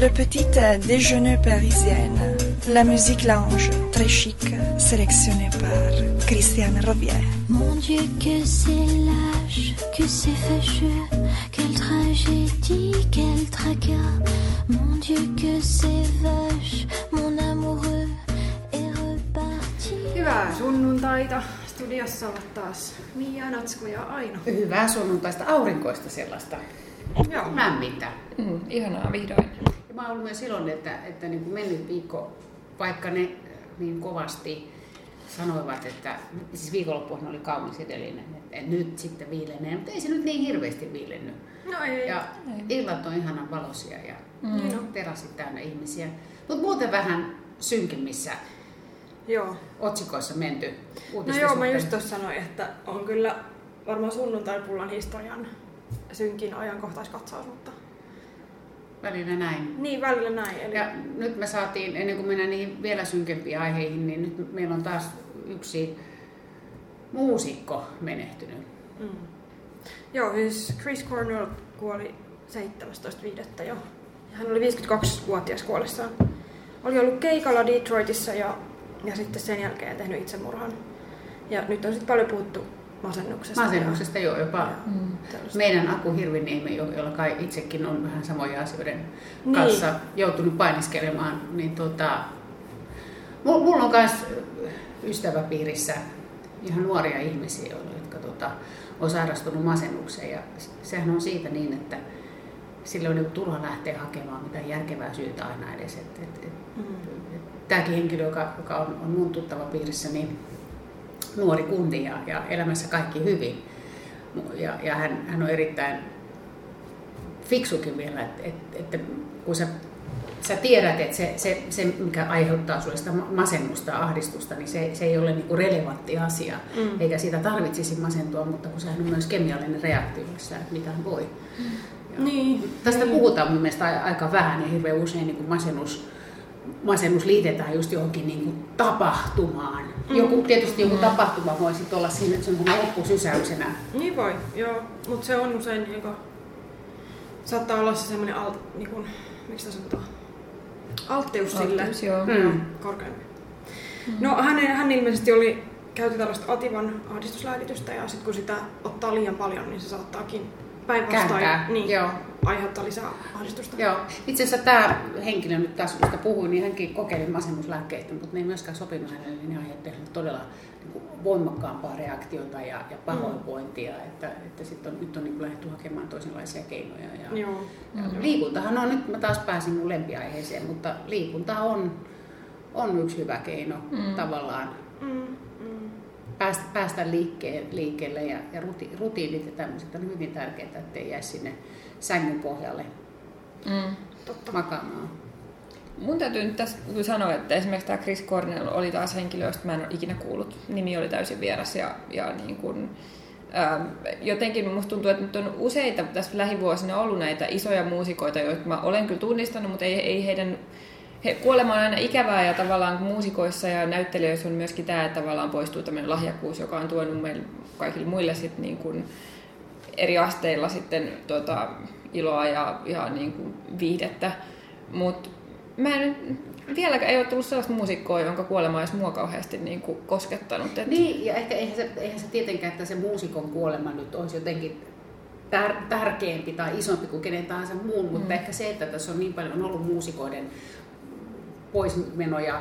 Le petit déjeuner parisienne, la musique lounge, très chic, sélectionnée par Christiane Robier. Mon Dieu, que c'est lâche, que c'est fâcheux, quelle tragédie, quel tracas. Mon Dieu, que c'est vache, mon amoureux est reparti. Hyvää sunnuntaita. Studiossa ovat taas Mia, Natsku ja Aino. Hyvää sunnuntaista aurinkoista sellaista. Joo. Lämmintä. Mm, ihanaa vihdoin. Ja mä oon ollut myös iloinen, että, että niin kuin mennyt viikko, vaikka ne niin kovasti sanoivat, että siis viikonloppuhan oli kaunis edellinen, että, nyt sitten viilenee, mutta ei se nyt niin hirveästi viilennyt. No ei. Ja illat on ihanan valoisia ja Niin on. terassit täynnä ihmisiä. Mutta muuten vähän synkemmissä Joo. otsikoissa menty No joo, mä just tuossa sanoin, että on kyllä varmaan sunnuntai-pullan historian synkin ajankohtaiskatsaus, mutta Välillä näin. niin välillä näin. Eli... Ja nyt me saatiin, ennen kuin mennään niihin vielä synkempiin aiheihin, niin nyt meillä on taas yksi muusikko menehtynyt. Mm. Joo, siis Chris Cornell kuoli 17.5. jo. Hän oli 52-vuotias kuollessaan. Oli ollut keikalla Detroitissa ja, ja sitten sen jälkeen tehnyt itsemurhan. Ja nyt on sitten paljon puhuttu masennuksesta. Masennuksesta jo jopa Mm. meidän Aku Hirviniemi, jo- jolla kai itsekin on vähän samoja asioiden Niin. kanssa joutunut painiskelemaan, niin tota, mul- mulla on myös ystäväpiirissä ihan nuoria ihmisiä, jotka tota, on sairastunut masennukseen ja sehän on siitä niin, että sille on niinku turha lähteä hakemaan mitään järkevää syytä aina edes. Et, et, et, Mm. tämäkin henkilö, joka, joka on, on mun tuttava piirissä, niin nuori kunti ja, ja elämässä kaikki hyvin. Ja, ja hän, hän on erittäin fiksukin vielä, että, että, että kun sä, sä tiedät, että se, se, se, mikä aiheuttaa sulle sitä masennusta ja ahdistusta, niin se, se ei ole niinku relevantti asia, Mm. eikä siitä tarvitsisi masentua, mutta kun sehän on myös kemiallinen reaktio, missä mitään voi. Ja Niin. Tästä niin. puhutaan mun mielestä aika vähän ja hirveän usein niin kuin masennus, masennus liitetään just johonkin niin kuin tapahtumaan. Mm. Joku, tietysti joku tapahtuma voi sitten olla siinä että se on loppusysäyksenä. Niin voi, joo. Mutta se on usein niinku, saattaa olla se semmoinen, alt, niinku, miksi sitä sanotaan, alttius sille. Mm. korkeampi. No hän, hän ilmeisesti oli, käytti tällaista ativan ahdistuslääkitystä ja sitten kun sitä ottaa liian paljon, niin se saattaakin päinvastoin niin, joo. aiheuttaa lisää ahdistusta. Joo. Itse asiassa tämä henkilö nyt taas, josta puhuin, niin hänkin kokeili masennuslääkkeitä, mutta ne ei myöskään sopinut hänelle, niin hänelle todella niin kuin voimakkaampaa reaktiota ja, ja pahoinvointia. Että, että sit on, nyt on niin lähdetty hakemaan toisenlaisia keinoja. Ja, Joo. Ja liikuntahan on, nyt mä taas pääsin mun lempiaiheeseen, mutta liikunta on, on yksi hyvä keino mm. tavallaan Mm, mm. Päästä, päästä liikkeen, liikkeelle ja, ja ruti, rutiinit ja tämmöiset on hyvin tärkeää, ettei jää sinne sängyn pohjalle Mm. Totta. makaamaan. Mun täytyy nyt tässä sanoa, että esimerkiksi tämä Chris Cornell oli taas henkilö, josta mä en ole ikinä kuullut. Nimi oli täysin vieras ja, ja niin kuin, ähm, jotenkin musta tuntuu, että nyt on useita tässä lähivuosina ollut näitä isoja muusikoita, joita mä olen kyllä tunnistanut, mutta ei, ei heidän he, kuolema on aina ikävää ja tavallaan muusikoissa ja näyttelijöissä on myöskin tämä, että tavallaan poistuu tämmöinen lahjakkuus, joka on tuonut meille kaikille muille sit niin kuin eri asteilla sitten tota, iloa ja, ja niin kuin viihdettä. Mutta mä en vieläkään ei ole tullut sellaista muusikkoa, jonka kuolema olisi mua kauheasti niin kuin koskettanut. Et, Niin, ja ehkä eihän se, eihän se tietenkään, että se muusikon kuolema nyt olisi jotenkin tär, tärkeämpi tai isompi kuin kenen tahansa muun, mm. mutta ehkä se, että tässä on niin paljon on ollut muusikoiden poismenoja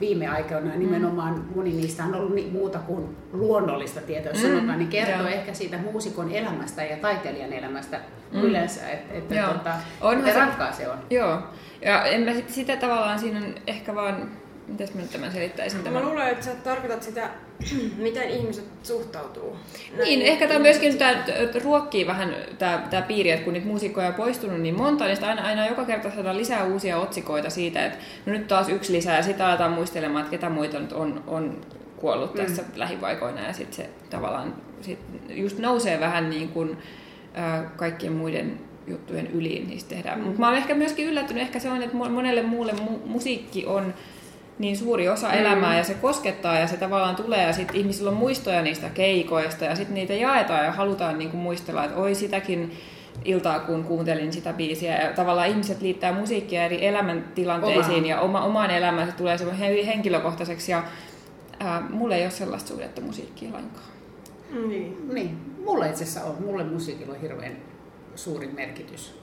viime aikoina, nimenomaan moni niistä on ollut muuta kuin luonnollista tietoa, jos Mm, sanotaan, niin kertoo joo. ehkä siitä muusikon elämästä ja taiteilijan elämästä Mm. yleensä, että, että Joo. tota, Onhan se- rankkaa se on. Joo, ja en mä sit, sitä tavallaan siinä on ehkä vaan, mitäs mä nyt tämän selittäisin Mä tämän. luulen, että sä tarkoitat sitä, miten ihmiset suhtautuu. Niin, ehkä tämä myöskin tää, ruokkii vähän tämä tää piiri, että kun niitä muusikkoja on poistunut niin monta, niin sitä aina, aina joka kerta saadaan lisää uusia otsikoita siitä, että no nyt taas yksi lisää ja sitten aletaan muistelemaan, että ketä muita nyt on, on kuollut tässä mm. lähivaikoina ja sitten se tavallaan sit just nousee vähän niin kuin kaikkien muiden juttujen yli, niin niistä tehdään. Mm. Mutta mä oon ehkä myöskin yllättynyt, ehkä se on, että mo- monelle muulle mu- musiikki on niin suuri osa mm. elämää ja se koskettaa ja se tavallaan tulee ja sitten ihmisillä on muistoja niistä keikoista ja sitten niitä jaetaan ja halutaan niinku muistella, että oi sitäkin iltaa, kun kuuntelin sitä biisiä. Ja tavallaan ihmiset liittää musiikkia eri elämäntilanteisiin Oma. ja oma, omaan elämään se tulee semmoinen hyvin henkilökohtaiseksi. Ja ää, mulla ei ole sellaista suhdetta musiikkiin lainkaan. Niin. Niin, mulla itse asiassa on. Mulle musiikilla on hirveän suuri merkitys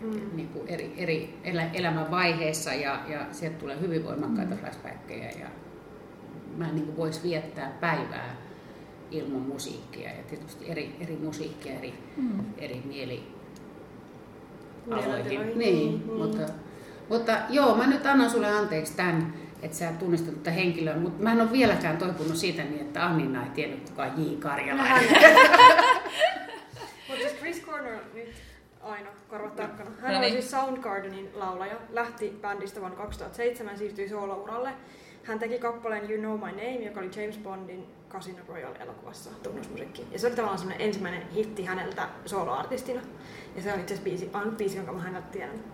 Mm. niin kuin eri, eri elä, elämän vaiheissa ja, ja sieltä tulee hyvin voimakkaita mm. flashbackkejä ja mä en niin kuin vois viettää päivää ilman musiikkia ja tietysti eri, eri musiikkia eri, Mm. eri mieli aloihin. Niin, Mm. mutta, mutta joo, mä nyt annan sulle anteeksi tämän, että sä tunnistat tätä henkilöä, mutta mä en ole vieläkään toipunut siitä niin, että Annina ei tiennyt kuka J. Karjalainen. Mutta siis Chris Cornell nyt aina korvat tarkkana. Hän No oli niin. siis Soundgardenin laulaja, lähti bändistä vuonna 2007, siirtyi soolouralle. Hän teki kappaleen You Know My Name, joka oli James Bondin Casino Royale-elokuvassa tunnusmusiikki. Ja se oli tavallaan semmoinen ensimmäinen hitti häneltä soloartistina. Ja se on itse asiassa biisi, ainut biisi, jonka mä häneltä tiedän.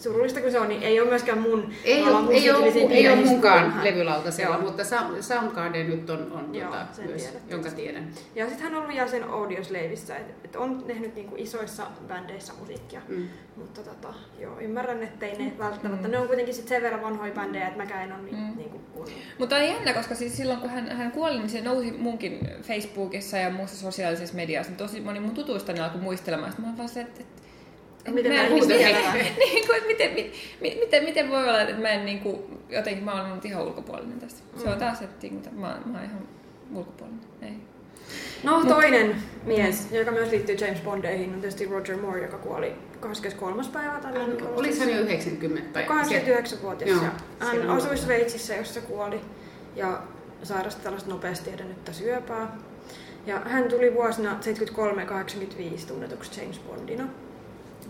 Surullista kuin se on, niin ei ole myöskään mun Ei ole, ei ole, ei ole munkaan levylautasella, Joo. mutta Sound- Soundgarden nyt on, on Joo, tota, sen myös, tiedät. jonka tiedän. Ja sitten hän on ollut jäsen Audioslaveissa, että et on tehnyt niinku isoissa bändeissä musiikkia. Mm. Mutta tota, joo, ymmärrän, ettei ne välttämättä, ne on kuitenkin sit sen verran vanhoja bändejä, että mäkään en ole niin, Mm. niinku. Mutta on jännä, koska siis silloin kun hän, hän kuoli, niin se nousi munkin Facebookissa ja muussa sosiaalisessa mediassa. Niin tosi moni mun tutuistani alkoi muistelemaan. Sitten mä vaan se, että, että Miten mä en en tiedä? niin kuin, miten, mi- mi- miten, miten voi olla, että mä en niin kuin, jotenkin mä ollut ihan ulkopuolinen tästä. Se on Mm. taas, että mitä, mä, mä oon ihan ulkopuolinen. Ei. No toinen mies, joka myös liittyy James Bondeihin, on tietysti Roger Moore, joka kuoli 23. päivä tällä Hän, oliko hän jo 90? Tai 89-vuotias. Joo, ja hän asui. Sveitsissä, jossa kuoli ja sairasti tällaista nopeasti edennyttä syöpää. Ja hän tuli vuosina 73 ja 85 tunnetuksi James Bondina.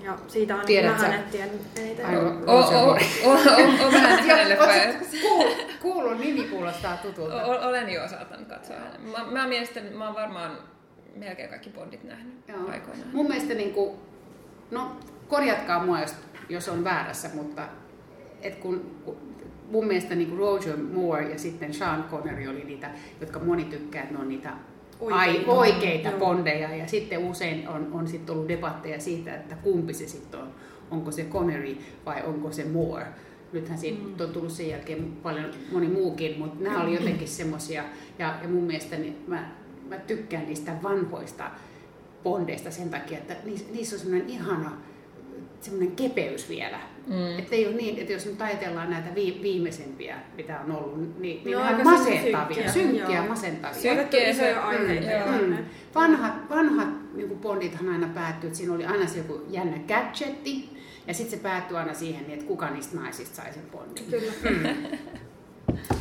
Ja siitä on Tiedät mä sä? hänet tiedän eniten. Aivan. O, o, o, o, o, mä en hänelle kuullut, kuullut, nimi kuulostaa tutulta. O- Olen jo saattanut katsoa hänen. Mä, mä mielestäni, mä oon varmaan melkein kaikki Bondit nähnyt Joo. aikoinaan. Mun mielestä, niin kuin, no korjatkaa mua, jos, jos on väärässä, mutta et kun, kun mun mielestä niin Roger Moore ja sitten Sean Connery oli niitä, jotka moni tykkää, että ne on niitä Oikeita. Ai, oikeita Joo. bondeja. Ja sitten usein on, on sit ollut debatteja siitä, että kumpi se sitten on. Onko se Connery vai onko se Moore. Nythän siitä Mm. on tullut sen jälkeen paljon moni muukin, mutta nämä oli jotenkin semmoisia. Ja, ja mun mielestä niin mä, mä tykkään niistä vanhoista bondeista sen takia, että niissä, niissä on semmoinen ihana semmoinen kepeys vielä. Mm. Että ei ole niin, että jos nyt ajatellaan näitä vi- viimeisempiä, mitä on ollut, niin, niin No, ne on aika masentavia, synkkiä, synkkiä, joo. masentavia. Synkkiä. Se- mm, ja joo. näin. Mm. Vanhat, vanhat niin bondithan aina päättyy, että siinä oli aina se joku jännä gadgetti, ja sitten se päättyi aina siihen, niin että kuka niistä naisista sai sen bondin. Kyllä.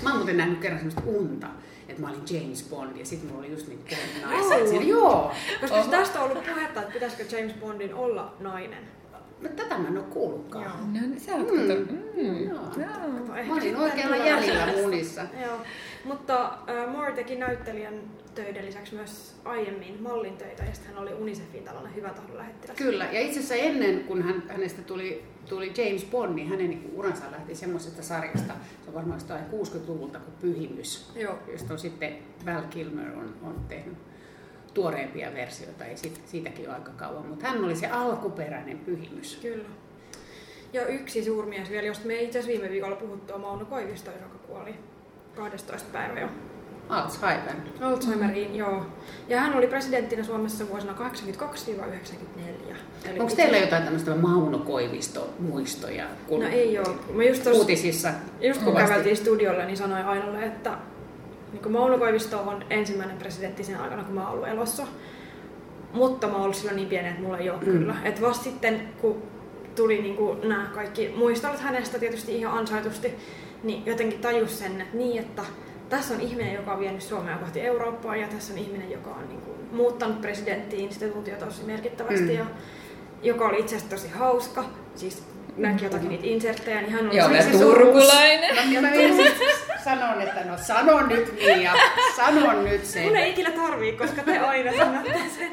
Mä oon muuten nähnyt kerran semmoista unta, että mä olin James Bond, ja sitten mulla oli just niitä Oh. naisia. Siinä, joo, Koska tästä on ollut puhetta, että pitäisikö James Bondin olla nainen. No, tätä mä en ole kuullutkaan. Joo. No niin, sä oot Mm. kato. Mm. Joo. Joo. Mä olin oikealla jäljellä munissa. Joo. Mutta äh, Moore teki näyttelijän töiden lisäksi myös aiemmin mallin töitä ja hän oli Unicefin tällainen hyvä tahdon lähettiläs. Kyllä, ja itse asiassa ennen kuin hän, hänestä tuli, tuli James Bond, niin hänen niin uransa lähti semmoisesta sarjasta, se on varmaan jostain 60-luvulta kuin Pyhimys, Joo. josta on sitten Val Kilmer on, on tehnyt tuoreempia versioita, ei siitä, siitäkin ole aika kauan, mutta hän oli se alkuperäinen Pyhimys. Kyllä. Ja yksi suurmies vielä, josta me itse asiassa viime viikolla puhuttu, on Mauno Koivisto, joka kuoli 12. päivä jo. Alzheimer. Alzheimeriin, joo. Ja hän oli presidenttinä Suomessa vuosina 82-94. Eli Onko itse- teillä jotain tämmöistä Mauno Koivisto muistoja? Kun No ei ole. Mä just tos, Uutisissa just kun käveltiin studiolle, niin sanoin Ainolle, että niin kuin Mauno Koivisto on ensimmäinen presidentti sen aikana, kun mä oon ollut elossa. Mutta mä oon ollut silloin niin pieni, että mulla ei ole Mm. kyllä. Et vasta sitten, kun tuli niin kuin nämä kaikki muistelut hänestä tietysti ihan ansaitusti, niin jotenkin tajus sen, että niin, että tässä on ihminen, joka on vienyt Suomea kohti Eurooppaa ja tässä on ihminen, joka on niin kuin muuttanut presidenttiinstituutio tosi merkittävästi Mm. ja joka oli itse asiassa tosi hauska. Siis näki jotakin niitä inserttejä, niin hän oli Joo, se turkulainen. No, ja mä sanon, että no sano nyt Mia, sano nyt se. Mun ei ikinä tarvii, koska te aina sanotte sen.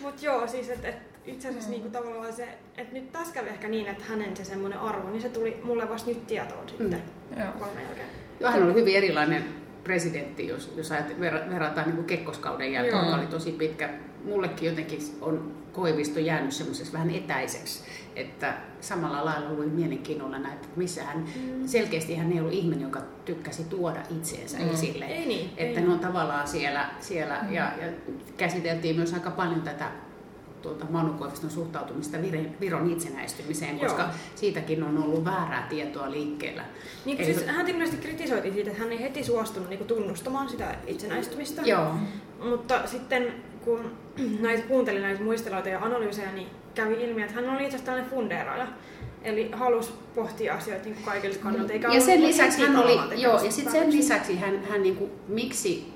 Mut joo, siis et, et itse asiassa Mm. niinku tavallaan se, että nyt tässä kävi ehkä niin, että hänen se semmoinen arvo, niin se tuli mulle vasta nyt tietoon sitten Mm. Jälkeen. Joo, hän oli hyvin erilainen presidentti, jos, jos ajat, verrataan niin Kekkoskauden jälkeen, joka oli tosi pitkä. Mullekin jotenkin on Koivisto jäänyt semmoisessa vähän etäiseksi, että samalla lailla luin mielenkiinnolla näitä, että missä hän, mm. selkeästi hän ei ollut ihminen, joka tykkäsi tuoda itseensä mm. esille. Ei niin, että ei. ne on tavallaan siellä, siellä mm. ja, ja käsiteltiin myös aika paljon tätä tuota Manu Koiviston suhtautumista Viron itsenäistymiseen, koska Joo. siitäkin on ollut väärää tietoa liikkeellä. Niin, Eli... siis hän ilmeisesti kritisoitiin siitä, että hän ei heti suostunut niin tunnustamaan sitä itsenäistymistä. Joo. Mutta sitten kun näitä kuuntelin näitä muisteluita ja analyysejä, niin kävi ilmi, että hän oli itse asiassa tällainen fundeeraaja. Eli halusi pohtia asioita niin kaikilta kannalta. Eikä ja sen lisäksi hän oli, joo, ja sitten sen lisäksi hän, hän niin kuin, miksi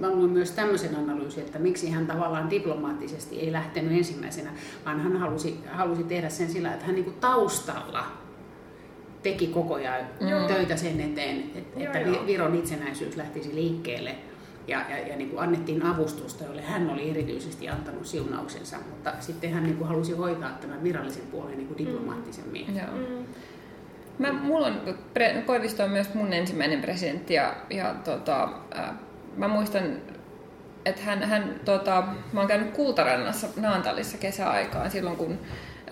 mä luin myös tämmöisen analyysin, että miksi hän tavallaan diplomaattisesti ei lähtenyt ensimmäisenä, vaan hän halusi, halusi tehdä sen sillä, että hän niin kuin taustalla teki koko ajan mm. töitä sen eteen, että, joo, että joo. Viron itsenäisyys lähtisi liikkeelle. Ja, ja, ja niin kuin annettiin avustusta, jolle hän oli erityisesti antanut siunauksensa, mutta sitten hän niin kuin halusi hoitaa tämän virallisen puolen niin kuin mm. diplomaattisemmin. Mm. Joo. Mm. Mä, mulla on, Koivisto on myös mun ensimmäinen presidentti ja, ja tota, mä muistan, että hän, hän tota, mä oon käynyt Kultarannassa Naantalissa kesäaikaan silloin, kun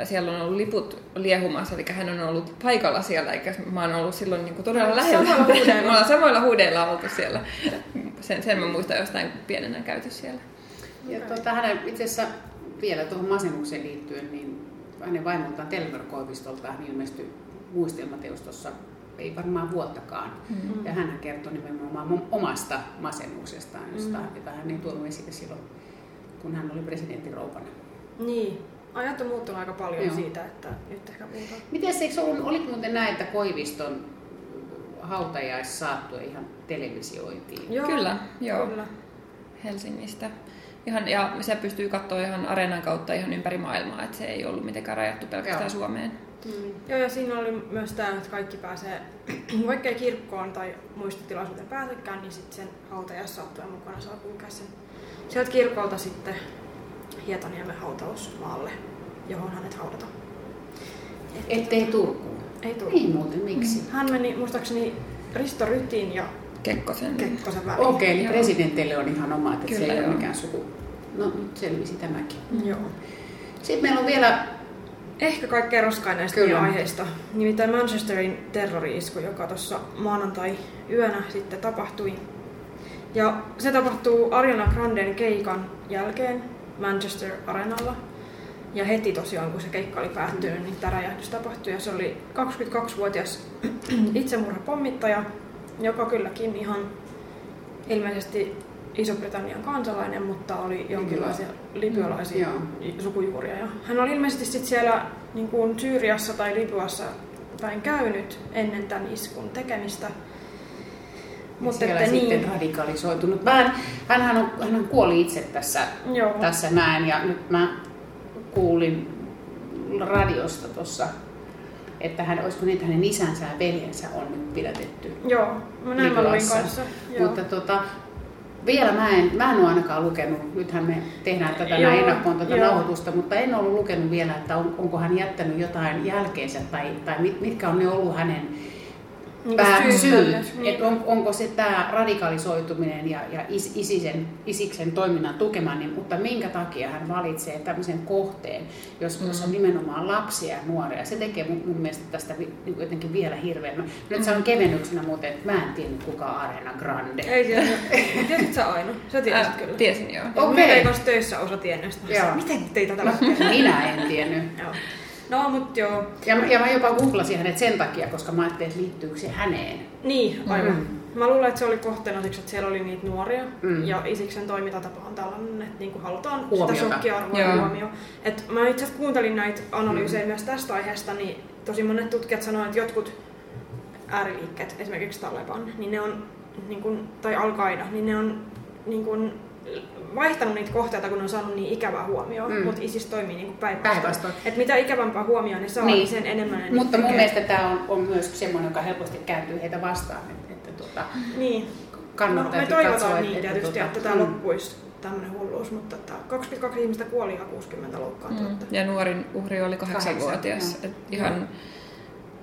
siellä on ollut liput liehumassa, eli hän on ollut paikalla siellä, eikä mä oon ollut silloin niin kuin todella lähellä. Samalla huudeilla. mä samoilla huudeilla oltu siellä. Sen, sen mä muistan jostain pienenä käyty siellä. Ja tuota, hänen itse asiassa vielä tuohon masennukseen liittyen, niin hänen vaimoltaan Telver Koivistolta hän ilmestyi muistelmateostossa ei varmaan vuottakaan. Mm-hmm. Ja hän kertoi nimenomaan omasta masennuksestaan, josta, mm-hmm. jota hän ei tuonut esille silloin, kun hän oli presidentin roupana. Niin, ajat on muuttunut aika paljon Joo. siitä, että nyt ehkä puhutaan. Miten se, ollut, oliko muuten näin, että Koiviston hautajaissaattue ihan televisioitiin? Joo, kyllä, joo. Kyllä. Helsingistä. Ihan, ja se pystyy katsoa ihan areenan kautta ihan ympäri maailmaa, että se ei ollut mitenkään rajattu pelkästään Joo. Suomeen. Mm. Joo, ja siinä oli myös tämä, että kaikki pääsee, vaikka ei kirkkoon tai muistotilaisuuteen pääsekään, niin sitten sen hautajaissaattuen mukana saa kulkea sen sieltä kirkolta sitten Hietaniemen hautausmaalle, johon hänet haudataan. Ettei Turkuun? Ei Turkuun. Ei muuten, miksi? Mm. Hän meni muistaakseni Risto Rytin ja Kekkosen, Kekkosen väliin. Okei, okay, eli presidenteille on ihan oma, että Kyllä, se ei joo. ole mikään suku. No nyt selvisi tämäkin. Joo. Sitten meillä on vielä ehkä kaikkein roskain näistä Kyllä. aiheista. Nimittäin Manchesterin terrori-isku, joka tuossa maanantai-yönä sitten tapahtui. Ja se tapahtuu Ariana Granden keikan jälkeen Manchester Arenalla. Ja heti tosiaan, kun se keikka oli päättynyt, niin tämä räjähdys tapahtui. Ja se oli 22-vuotias itsemurhapommittaja, joka kylläkin ihan ilmeisesti Iso-Britannian kansalainen, mutta oli jonkinlaisia libyalaisia mm, sukujuuria. Ja hän oli ilmeisesti sit siellä niin kuin Syyriassa tai Libyassa päin käynyt ennen tämän iskun tekemistä. Mutta siellä että sitten niin. radikalisoitunut. Mä, hänhän, on, hän kuoli itse tässä, Joo. tässä näin ja nyt mä kuulin radiosta tuossa että hän, olisiko niin, että hänen isänsä ja veljensä on nyt pidätetty Joo, mä näin mä kanssa. Joo. Mutta tota, vielä mä en, mä en ole ainakaan lukenut, nythän me tehdään tätä näin ennakkoon tätä nauhoitusta, mutta en ole lukenut vielä, että on, onko hän jättänyt jotain jälkeensä tai, tai mit, mitkä on ne ollut hänen pääsyyt, niin. että on, onko se tämä radikalisoituminen ja, ja is, isisen, isiksen toiminnan tukema, niin, mutta minkä takia hän valitsee tämmöisen kohteen, jos, mm. jos on nimenomaan lapsia ja nuoria. Se tekee mun, mun mielestä tästä niin jotenkin vielä hirveämmän. Nyt mm. sanon kevennyksenä muuten, että mä en tiedä kuka on Arena Grande. Ei tiedä. Tiedätkö sä Aino? Sä tiesit äh, kyllä. Tiesin joo. Okei. Okay. Minä töissä osa tiennyt. Miten teitä tällä Minä en tiennyt. joo. No, mutta joo. Ja, ja mä jopa googlasin hänet sen takia, koska mä ajattelin, että liittyykö se häneen. Niin, aivan. Mm. Mä luulen, että se oli kohteena siksi, että siellä oli niitä nuoria. Mm. Ja Isiksen toimintatapa on tällainen, että niinku halutaan Huomiota. sitä shokkiarvoa huomioon. Et mä itse asiassa kuuntelin näitä analyysejä mm. myös tästä aiheesta, niin tosi monet tutkijat sanoivat, että jotkut ääriliikkeet, esimerkiksi Taliban, niin ne on, niin kun, tai Al-Qaida, niin ne on niin kun, vaihtanut niitä kohteita, kun on saanut niin ikävää huomioon, mm. mutta ISIS toimii niin päinvastoin. Että mitä ikävämpää huomioon ne saa, niin, niin sen enemmän ne Mutta mun tekee. mielestä tämä on, on myös semmoinen, joka helposti kääntyy heitä vastaan. Että, että tuota, niin. no, me toivotaan katsoa, niin että, tietysti, että, että tämä mm. loppuisi tämmöinen hulluus, mutta että 22 ihmistä kuoli ja 60 loukkaantui. Mm. Ja nuorin uhri oli 8-vuotias. Ihan,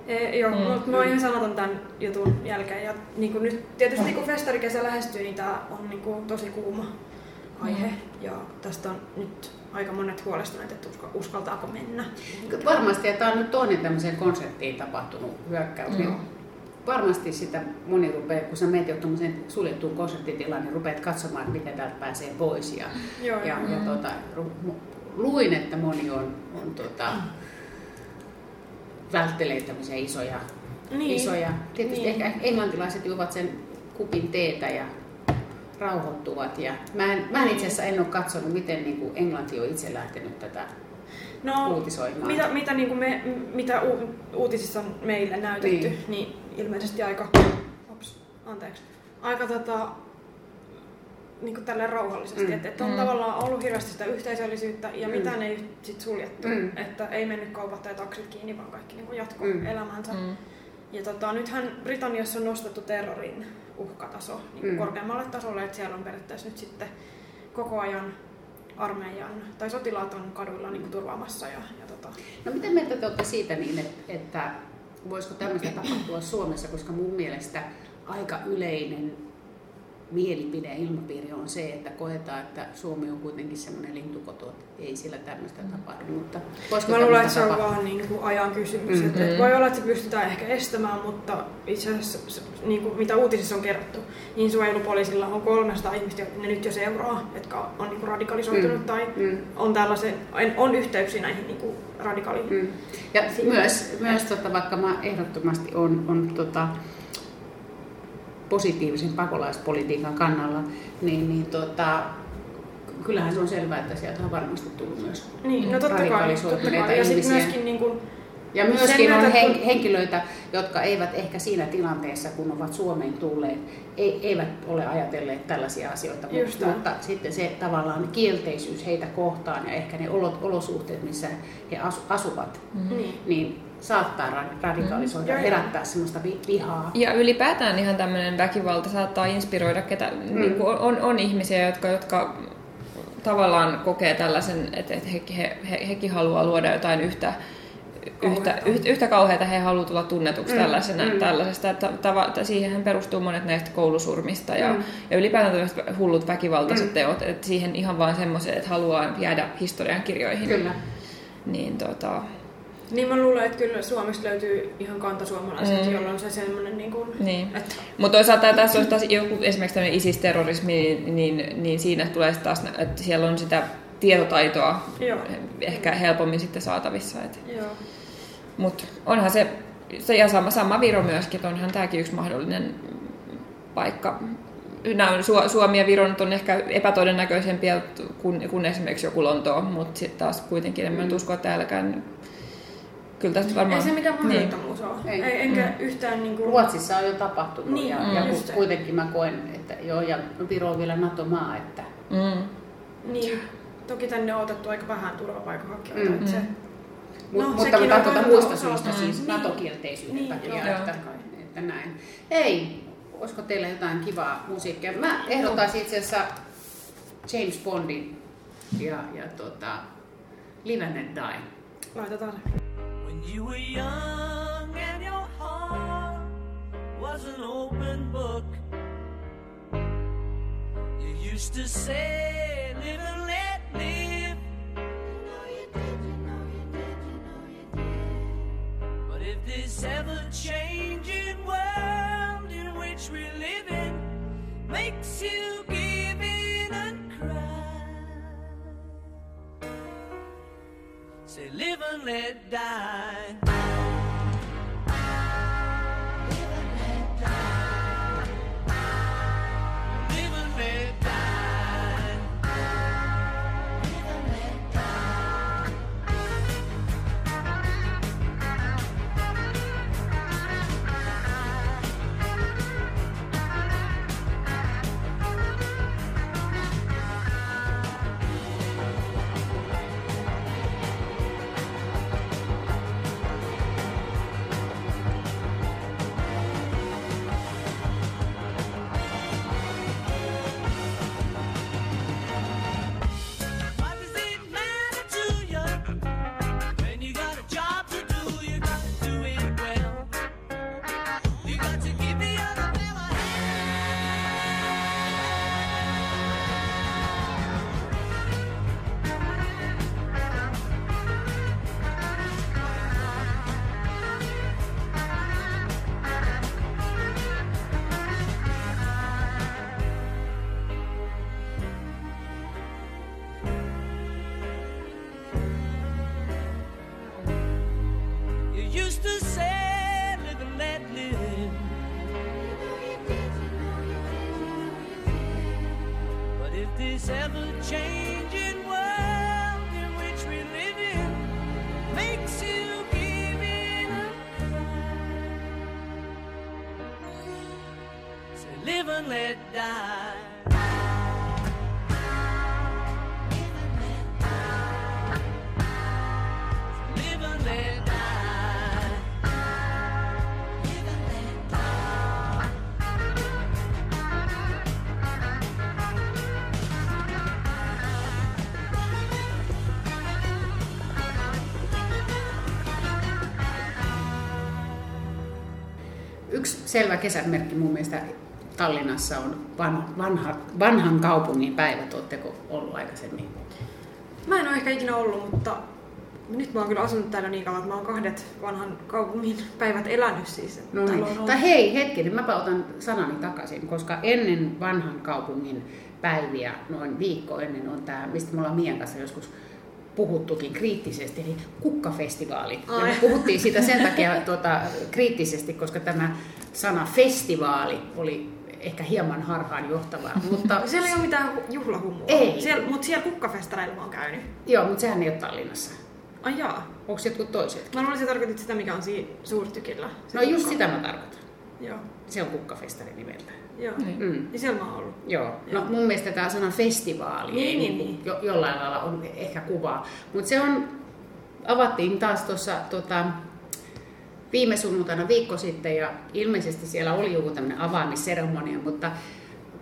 E, joo, Mm. mm. mutta mä oon ihan sanaton tämän jutun jälkeen. Ja niin kuin nyt tietysti kun festarikesä lähestyy, niin tää on niin kuin tosi kuuma aihe. Mm. Ja tästä on nyt aika monet huolestuneet, että uska- uskaltaako mennä. Varmasti, ja tämä on nyt toinen tämmöiseen konserttiin tapahtunut hyökkäys, niin Mm. varmasti sitä moni rupeaa, kun sä menet jo tuommoiseen suljettuun konserttitilaan, niin rupeat katsomaan, että miten täältä pääsee pois. Ja, Joo, ja, joo. ja tota, luin, että moni on, on tota, välttelee tämmöisiä isoja, Niin. isoja. Tietysti Niin. ehkä englantilaiset juovat sen kupin teetä ja rauhoittuvat. Ja mä en, mä en itse asiassa en ole katsonut, miten niin kuin Englanti on itse lähtenyt tätä No, uutisoimaan. mitä, mitä, niin kuin me, mitä u, uutisissa on meille näytetty, Niin. niin, ilmeisesti aika, ops, anteeksi, aika tota, niin kuin tälleen rauhallisesti. Mm. Että, että on Mm. tavallaan ollut hirveästi sitä yhteisöllisyyttä ja Mm. mitään ei sit suljettu. Mm. Että ei mennyt kaupat tai taksit kiinni, vaan kaikki niin jatko Mm. mm. elämänsä. Mm. Ja tota, nythän Britanniassa on nostettu terrorin uhkataso niin mm. korkeammalle tasolle, että siellä on periaatteessa nyt sitten koko ajan armeijan tai sotilaat on kaduilla niin kuin turvaamassa. Ja, ja tota, No miten mieltä te olette siitä niin, että, että voisiko tämmöistä tapahtua Suomessa, koska mun mielestä aika yleinen mielipide ilmapiiri on se, että koetaan, että Suomi on kuitenkin semmoinen lintukoto, että ei sillä tämmöistä tapahdu, mutta Mä luulen, että se on vaan niin kuin ajan kysymys. Mm. Mm-hmm. Et voi olla, että se pystytään ehkä estämään, mutta itse asiassa niin kuin mitä uutisissa on kerrottu, niin suojelupoliisilla on 300 ihmistä, ne nyt jo seuraa, jotka on niin kuin radikalisoitunut Mm. tai Mm. on, tällaisen, on yhteyksiä näihin niin kuin radikaaliin. Mm. Ja myös, myös tota, vaikka mä ehdottomasti on, on tota, positiivisen pakolaispolitiikan kannalla, niin, niin tota, kyllähän se on selvää, että sieltä on varmasti tullut myös Niin, no totta kai. Totta kai. Ja sitten myöskin niin kuin, Ja myöskin on kun- henkilöitä, jotka eivät ehkä siinä tilanteessa, kun ovat Suomeen tulleet, ei, eivät ole ajatelleet tällaisia asioita, mutta, mutta sitten se tavallaan kielteisyys heitä kohtaan ja ehkä ne olosuhteet, missä he asu, asuvat, niin. niin saattaa ra- radikalisoida, mm. herättää semmoista vi- vihaa. Ja ylipäätään ihan tämmöinen väkivalta saattaa inspiroida, ketä, mm. niin kuin on, on, on ihmisiä, jotka, jotka tavallaan kokee tällaisen, että, että he, he, he, hekin haluaa luoda jotain yhtä, yhtä, yhtä, yhtä kauheata, he haluaa tulla tunnetuksi Mm, tällaisena, mm. tällaisesta. Että tava, perustuu monet näistä koulusurmista ja, Mm. mm. ja ylipäätään tämmöiset hullut väkivaltaiset mm. teot, että siihen ihan vaan semmoiset, että haluaa jäädä historian kirjoihin. Kyllä. Niin tota, niin mä luulen, että kyllä Suomesta löytyy ihan kantasuomalaiset, Mm. mm. jolla on se semmoinen, niin kuin, niin. että Mutta toisaalta tässä on taas joku esimerkiksi tämmöinen ISIS-terrorismi, niin, niin, niin siinä tulee taas, että siellä on sitä tietotaitoa Joo. ehkä helpommin sitten saatavissa. joo. Mutta onhan se, se ja sama, sama Viro myöskin, että onhan tämäkin yksi mahdollinen paikka. Nämä on, Su- Suomi ja Viro on ehkä epätodennäköisempiä kuin, kuin esimerkiksi joku Lontoo, mutta sitten taas kuitenkin en nyt usko, että täälläkään Kyllä tästä varmaan... Ei se mikään niin. mahdottomuus ole. Ei. Ei. Enkä Mm. yhtään niin kuin... Ruotsissa on jo tapahtunut Niin, ja, mm. ja just kuitenkin mä koen, että joo, ja Viro on vielä NATO-maa, että Mm. Niin. Toki tänne on otettu aika vähän turvapaikanhakijoita. Mm. Mm. Se, Mut, No, mutta sekin mä on tarkoitan muista syistä, siis Niin. NATO-kielteisyyden Niin, takia, joo, että, kai. että näin. Ei, olisiko teillä jotain kivaa musiikkia? Mä ehdottaisin itse asiassa James Bondin ja, ja tota, Live and Die. laitetaan se. You were young and your heart was an open book, you used to say, live and let live. You know you did, you know you did, you know you did. But if this ever changing world in which we live in makes you give in say, live and let die. Selvä kesämerkki mun mielestä Tallinnassa on vanha, vanha, vanhan kaupungin päivät. Oletteko ollut aikaisemmin? Mä en ole ehkä ikinä ollut, mutta nyt mä oon kyllä asunut täällä niin kauan, että mä oon kahdet vanhan kaupungin päivät elänyt siis. No niin. Tai hei, hetkinen, mäpä otan sanani takaisin, koska ennen vanhan kaupungin päiviä, noin viikko ennen on tämä, mistä me ollaan Mian kanssa joskus puhuttukin kriittisesti, eli kukkafestivaali. Ja me puhuttiin sitä sen takia tuota, kriittisesti, koska tämä sana festivaali oli ehkä hieman harhaan johtavaa, mutta Siellä ei ole mitään hu- juhlahummua. Ei. Siellä, mutta siellä kukkafestareilla oon käynyt. joo, mutta sehän ei ole Tallinnassa. Ai jaa. Onko jotkut toiset? Mä luulen, että tarkoitit sitä, mikä on siinä suurtykillä. No just kukka. sitä mä tarkoitan. Joo. Se on kukkafestari nimeltä. Joo. Niin. Mm. Niin siellä mä oon ollut. Joo, no Joo. mun mielestä tämä sana festivaali Niin, ei niin, niin, niin. Jo, jollain lailla on ehkä kuvaa. Mutta se on, avattiin taas tuossa tota, viime sunnuntaina viikko sitten ja ilmeisesti siellä oli joku tämmöinen avaamisseremonia, mutta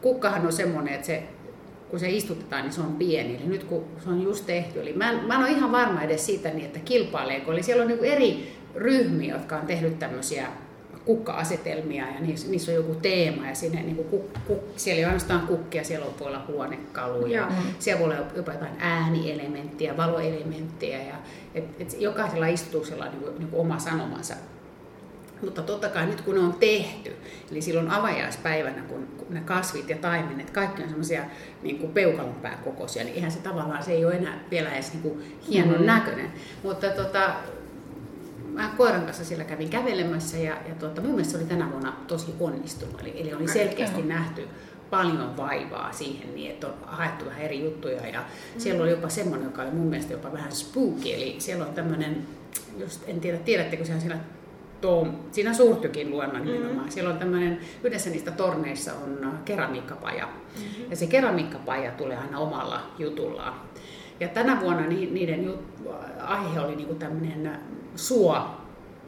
kukkahan on semmoinen, että se, kun se istutetaan, niin se on pieni. Eli nyt kun se on just tehty, eli mä en, mä en ole ihan varma edes siitä, niin, että kilpaileeko. Eli siellä on niin eri ryhmiä, jotka on tehnyt tämmöisiä kukka-asetelmia ja niissä, niissä on joku teema ja sinne, niin kuin kuk, kuk, siellä ei ole ainoastaan kukkia, siellä on voi olla huonekaluja, Joo. siellä voi olla jopa jotain äänielementtiä, valoelementtiä ja et, et jokaisella istutuksella on niin kuin, niin kuin oma sanomansa. Mutta totta kai nyt kun ne on tehty, eli silloin avajaispäivänä, kun, kun ne kasvit ja taimenet, kaikki on semmoisia niin peukalonpään kokoisia, niin eihän se tavallaan, se ei ole enää vielä edes niin kuin hienon Mm. näköinen. Mutta tota, mä koiran kanssa siellä kävin kävelemässä ja, ja tuota, mun mielestä se oli tänä vuonna tosi onnistunut. Eli, eli oli selkeästi Joo. nähty paljon vaivaa siihen, niin että on haettu vähän eri juttuja. Ja siellä oli jopa semmoinen, joka oli mun mielestä jopa vähän spooky, eli siellä on tämmöinen, just en tiedä, tiedättekö se on siellä Tom, siinä suurtykin luenna nimenomaan. Mm. Siellä on tämmöinen, yhdessä niistä torneissa on keramiikkapaja. Mm-hmm. Ja se keramiikkapaja tulee aina omalla jutullaan. Ja tänä vuonna ni, niiden jut, aihe oli niinku tämmöinen suo,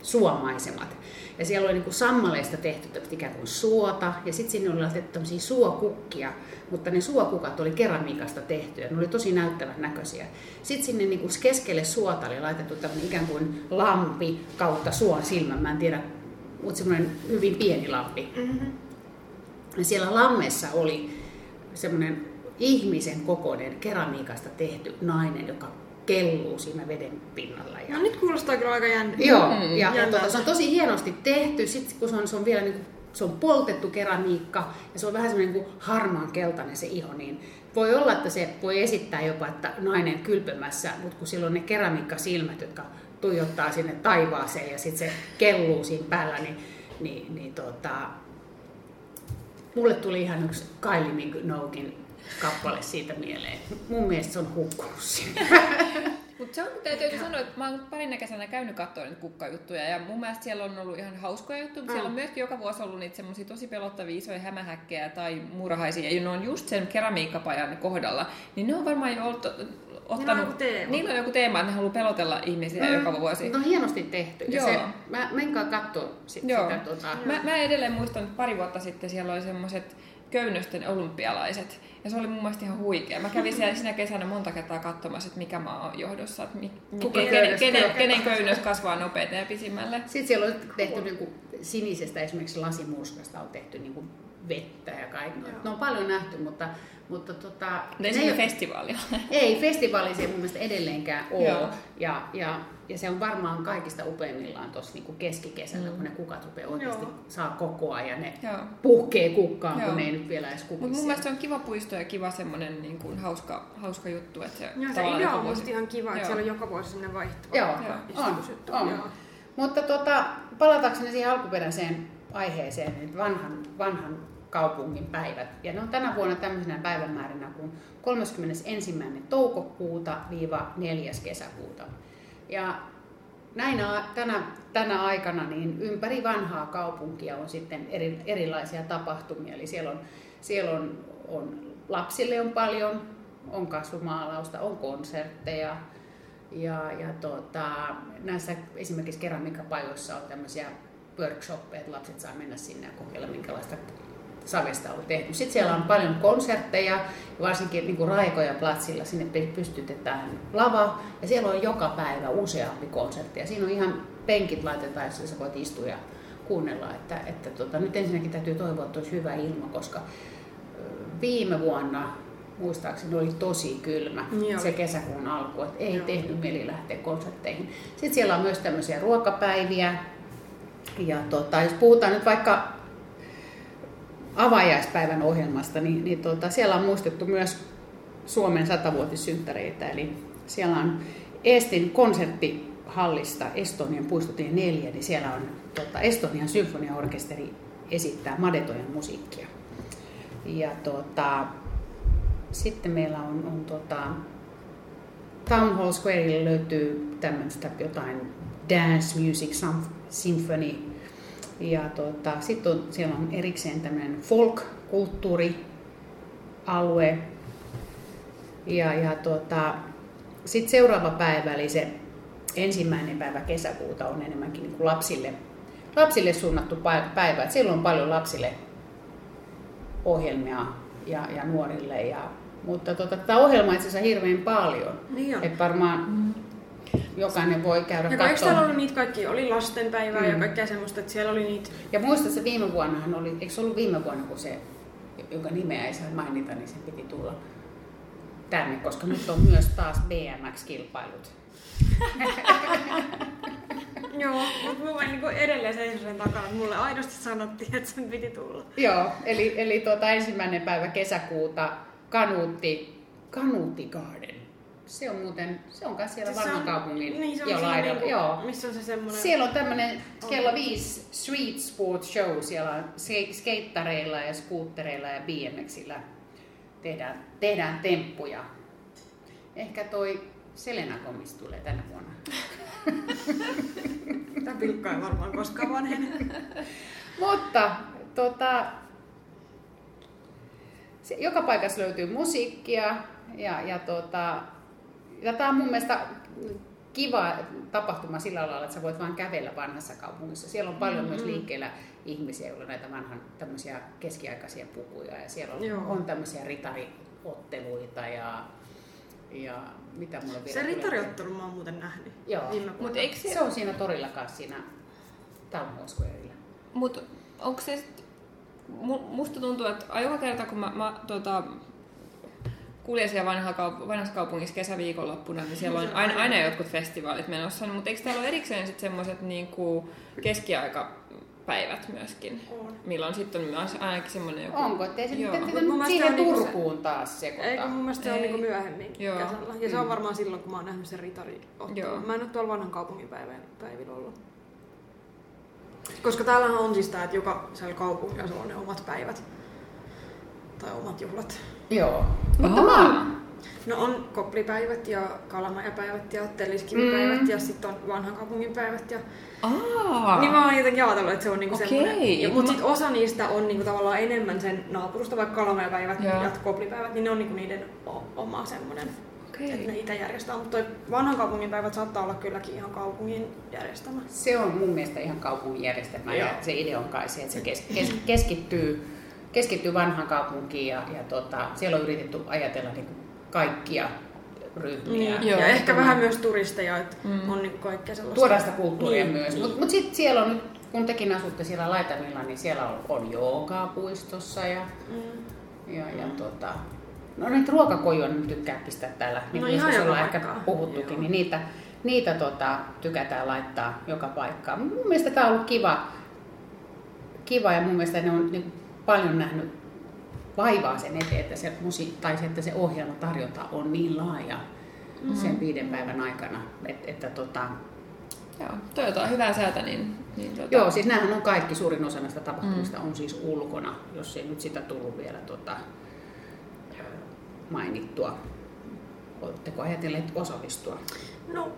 suomaisemat. Ja siellä oli niinku sammaleista tehty ikään kuin suota, ja sitten sinne oli laitettu tämmöisiä suokukkia, mutta ne suokukat oli keramiikasta tehtyjä, ne oli tosi näyttävän näköisiä. Sitten sinne niinku keskelle suota oli laitettu tämmöinen ikään kuin lampi kautta suon silmän, mä en tiedä, mutta semmoinen hyvin pieni lampi. Mm-hmm. Ja siellä lammessa oli semmoinen ihmisen kokoinen keramiikasta tehty nainen, joka kelluu siinä veden pinnalla. Ja No nyt kuulostaa kyllä aika jännä. Joo, Mm. ja, ja tota, se on tosi hienosti tehty, sitten kun se on, se on vielä niin kuin, se on poltettu keramiikka ja se on vähän semmoinen niin kuin harmaan keltainen se iho, niin voi olla, että se voi esittää jopa, että nainen kylpemässä, mutta kun sillä on ne keramiikkasilmät, jotka tuijottaa sinne taivaaseen ja sitten se kelluu siinä päällä, niin, niin, niin tota, mulle tuli ihan yksi Kylie Minoguein kappale siitä mieleen. Mun mielestä se on hukkunut sinne. Mutta se on, täytyy sanoa, että mä oon parina kesänä käynyt katsoa niitä kukkajuttuja ja mun mielestä siellä on ollut ihan hauskoja juttuja, mutta siellä on myöskin joka vuosi ollut niitä semmoisia tosi pelottavia isoja hämähäkkejä tai muurahaisia ja ne on just sen keramiikkapajan kohdalla, niin ne on varmaan jo ollut, ottanut, joku teema. niillä on joku teema, että ne haluaa pelotella ihmisiä Mm, joka vuosi. No hienosti tehty. Ja Joo. se, mä menkää katsoa sit Joo. sitä. Tota, Mä, mä edelleen muistan, että pari vuotta sitten siellä oli semmoiset köynnösten olympialaiset. Ja se oli mun mielestä ihan huikea. Mä kävin siellä sinä kesänä monta kertaa katsomassa, että mikä maa on johdossa. Että mi, mi, Kuka kenen, köynnös kenen, kenen köynnös kasvaa nopeiten ja pisimmälle. Sitten siellä on tehty niinku sinisestä esimerkiksi lasimurskasta on tehty niinku vettä ja kaikki. Joo. Ne on paljon nähty, mutta, mutta tota, Ne ei ole ei- festivaalia. ei festivaali se ei mun mielestä edelleenkään ole. Joo. Ja, ja, ja se on varmaan kaikista upeimmillaan tuossa niinku keskikesällä, Mm. kun ne kukat rupeaa oikeasti Joo. saa kokoa ja ne Joo. puhkee kukkaan, Joo. kun ne ei nyt vielä edes Mutta kukisi. mun mielestä se on kiva puisto ja kiva semmonen niin kuin hauska, hauska juttu. Että se, Joo, se tavallaan idea on joka musta vuosi- ihan kiva, että Joo. siellä on joka vuosi sellainen vaihtuva Joo, Joo. on, istutusjuttu. on. Joo. Mutta tota, palatakseni siihen alkuperäiseen aiheeseen, niin vanhan, vanhan kaupungin päivät. Ja ne on tänä vuonna tämmöisenä päivämäärinä kuin 31. toukokuuta viiva 4. kesäkuuta. Ja näinä, tänä, tänä aikana niin ympäri vanhaa kaupunkia on sitten eri, erilaisia tapahtumia. Eli siellä on, siellä on, on lapsille on paljon, on kasvumaalausta, on konsertteja. Ja, ja tota, näissä esimerkiksi keramiikkapajoissa on tämmöisiä workshoppeja, että lapset saa mennä sinne ja kokeilla minkälaista savesta on tehty. Sitten siellä on paljon konsertteja, varsinkin niin kuin Raikoja platsilla, sinne pystytetään lava ja siellä on joka päivä useampi konsertti. Ja siinä on ihan penkit laitetaan, jossa sä voit istua ja kuunnella. Että, että tota, nyt ensinnäkin täytyy toivoa, että olisi hyvä ilma, koska viime vuonna muistaakseni oli tosi kylmä Joo. se kesäkuun alku, että ei Joo. tehnyt mieli lähteä konsertteihin. Sitten siellä on myös tämmöisiä ruokapäiviä. Ja tota, jos puhutaan nyt vaikka avajaispäivän ohjelmasta, niin, niin tota, siellä on muistettu myös Suomen satavuotissynttäreitä. Eli siellä on Eestin konserttihallista Estonian puistotie 4, niin siellä on tota, Estonian symfoniaorkesteri esittää Madetojen musiikkia. Ja tota, sitten meillä on, on tota, Town Hall Squareille löytyy tämmöistä jotain Dance Music Sym- Symphony. Ja tota, sitten siellä on erikseen tämmöinen folk-kulttuurialue. Ja, ja tota, sitten seuraava päivä, eli se ensimmäinen päivä kesäkuuta on enemmänkin niin kuin lapsille, lapsille suunnattu pä- päivä. Et silloin on paljon lapsille ohjelmia ja, ja nuorille. Ja, mutta tota, tätä ohjelmaa itse asiassa hirveän paljon. Niin on. Et varmaan jokainen voi käydä Ja eikö täällä katsomaan. ollut niitä kaikki, oli lastenpäivää ja Mm. kaikkea semmoista, että siellä oli niitä, Ja muista se viime vuonnahan oli, eikö se ollut viime vuonna, kun se, jonka nimeä ei saa mainita, niin sen piti tulla tänne, koska nyt on myös taas BMX-kilpailut. joo, mutta mä vain niinku edelleen seisoin sen takana, että mulle aidosti sanottiin, että sen piti tulla. Joo, eli, eli tuota, ensimmäinen päivä kesäkuuta Kanuutti, Kanuutti Garden. Se on muuten, se on myös siellä Siis vanhan kaupungin niin, se on jo laidalla. niinku, Joo. missä on se semmoinen... Siellä on tämmöinen kello viisi street sport show. Siellä on ske- skeittareilla ja skuuttereilla ja BMXillä tehdään, tehdään temppuja. Ehkä toi Selena Gomez tulee tänä vuonna. Tämä pilkka ei varmaan koskaan vanhene. Mutta tota, se, joka paikassa löytyy musiikkia ja, ja, tota, ja tämä on mun mielestä kiva tapahtuma sillä lailla, että sä voit vain kävellä vanhassa kaupungissa. Siellä on paljon mm-hmm. myös liikkeellä ihmisiä, joilla on näitä vanhan tämmöisiä keskiaikaisia pukuja ja siellä on, Joo. on tämmöisiä ritariotteluita ja, ja mitä mulla vielä Se ritariottelu mä oon muuten nähnyt Joo. Mutta eikö se, Se on siinä torilla kanssa siinä Town Hall Squarella. mut onko se musta tuntuu, että joka kerta kun mä, mä tota, kuljen siellä vanha kaup- vanhassa kaupungissa kesäviikonloppuna, niin siellä on aina, aina jotkut festivaalit menossa, mutta eikö täällä ole erikseen sitten semmoiset niinku keskiaikapäivät myöskin? On. Milloin sitten on myös ainakin semmoinen joku... Onko? Ettei se nyt Mut tätä mun nyt mielestä siihen niinku se- Turkuun taas sekoita. Eikö mun mielestä se on niinku myöhemmin Joo. kesällä. Ja se on Mm. varmaan silloin, kun mä oon nähnyt sen ritari Joo. Mä en ole tuolla vanhan kaupungin päivän, päivillä ollut. Koska täällähän on siis tää, että joka siellä kaupungilla on ne omat päivät. Tai omat juhlat. Joo. Mutta mä No on koplipäivät ja kalamajapäivät ja telliskivipäivät Mm. ja sitten on vanhan kaupungin päivät. Ja... Aa! Niin mä oon jotenkin ajatellut, että se on niinku Okei. semmoinen. Ja, Mut mutta mä- sit osa niistä on niinku tavallaan enemmän sen naapurusta, vaikka kalamajapäivät Joo. ja koplipäivät, niin ne on niinku niiden o- oma semmoinen Okei. että ne itse järjestää, mutta toi vanhan kaupungin päivät saattaa olla kylläkin ihan kaupungin järjestämä. se on mun mielestä ihan kaupungin järjestelmä ja Joo. se idea on kai se, että se kes, kes, keskittyy, keskittyy vanhaan kaupunkiin ja, ja tota, siellä on yritetty ajatella niin kaikkia ryhmiä. Niin. Joo. Ja ehkä vähän myös turisteja, että Mm. mm. on niinku kaikkea sellaista. Tuoda sitä kulttuuria Niin, myös. niin. Mutta mut sitten siellä on nyt, kun tekin asutte siellä Laitamilla, niin siellä on, on joogaa puistossa ja, Mm. ja, ja tota, no niitä ruokakojuja nyt tykkää pistää täällä, niin No kuin ihan joka ollaan ehkä puhuttukin, Joo. niin niitä, niitä tota, tykätään laittaa joka paikkaan. Mun mielestä tämä on ollut kiva, kiva ja mun mielestä ne on niin paljon nähnyt vaivaa sen eteen, että se, musi- tai se, että se ohjelma tarjonta on niin laaja mm-hmm. sen viiden päivän aikana, että, että tota, Joo, toivotaan hyvää säätä, niin... niin tuota, Joo, siis näähän on kaikki, suurin osa näistä tapahtumista mm. on siis ulkona, jos ei nyt sitä tullut vielä tota, mainittua. Oletteko ajatelleet osallistua? No,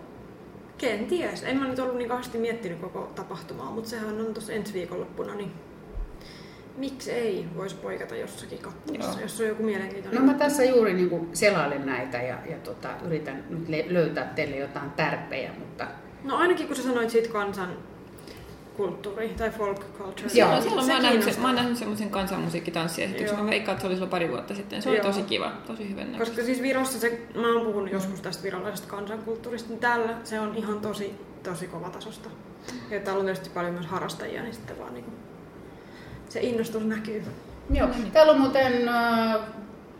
kenties. En mä nyt ollut niin kauheasti miettinyt koko tapahtumaa, mutta sehän on tuossa ensi viikonloppuna, niin miksi ei voisi poikata jossakin Joo. jos on joku mielenkiintoinen. No mä tässä juuri niin kuin selailen näitä ja, ja tota, yritän nyt löytää teille jotain tärpejä, mutta No ainakin kun sä sanoit siitä kansan kulttuuri tai folk culture. Joo. No, silloin mä oon se nähnyt, se, kiinnostaa. mä oon nähnyt semmoisen kansanmusiikkitanssiesityksen. Mä veikkaan, että se oli silloin pari vuotta sitten. Se oli Joo. tosi kiva, tosi hyvän näköistä. Koska siis Virossa se, mä oon puhunut joskus tästä virallisesta kansankulttuurista, niin täällä se on ihan tosi, tosi kovatasosta. Ja täällä on tietysti paljon myös harrastajia, niin sitten vaan niinku, se innostus näkyy. Joo. Täällä on muuten äh,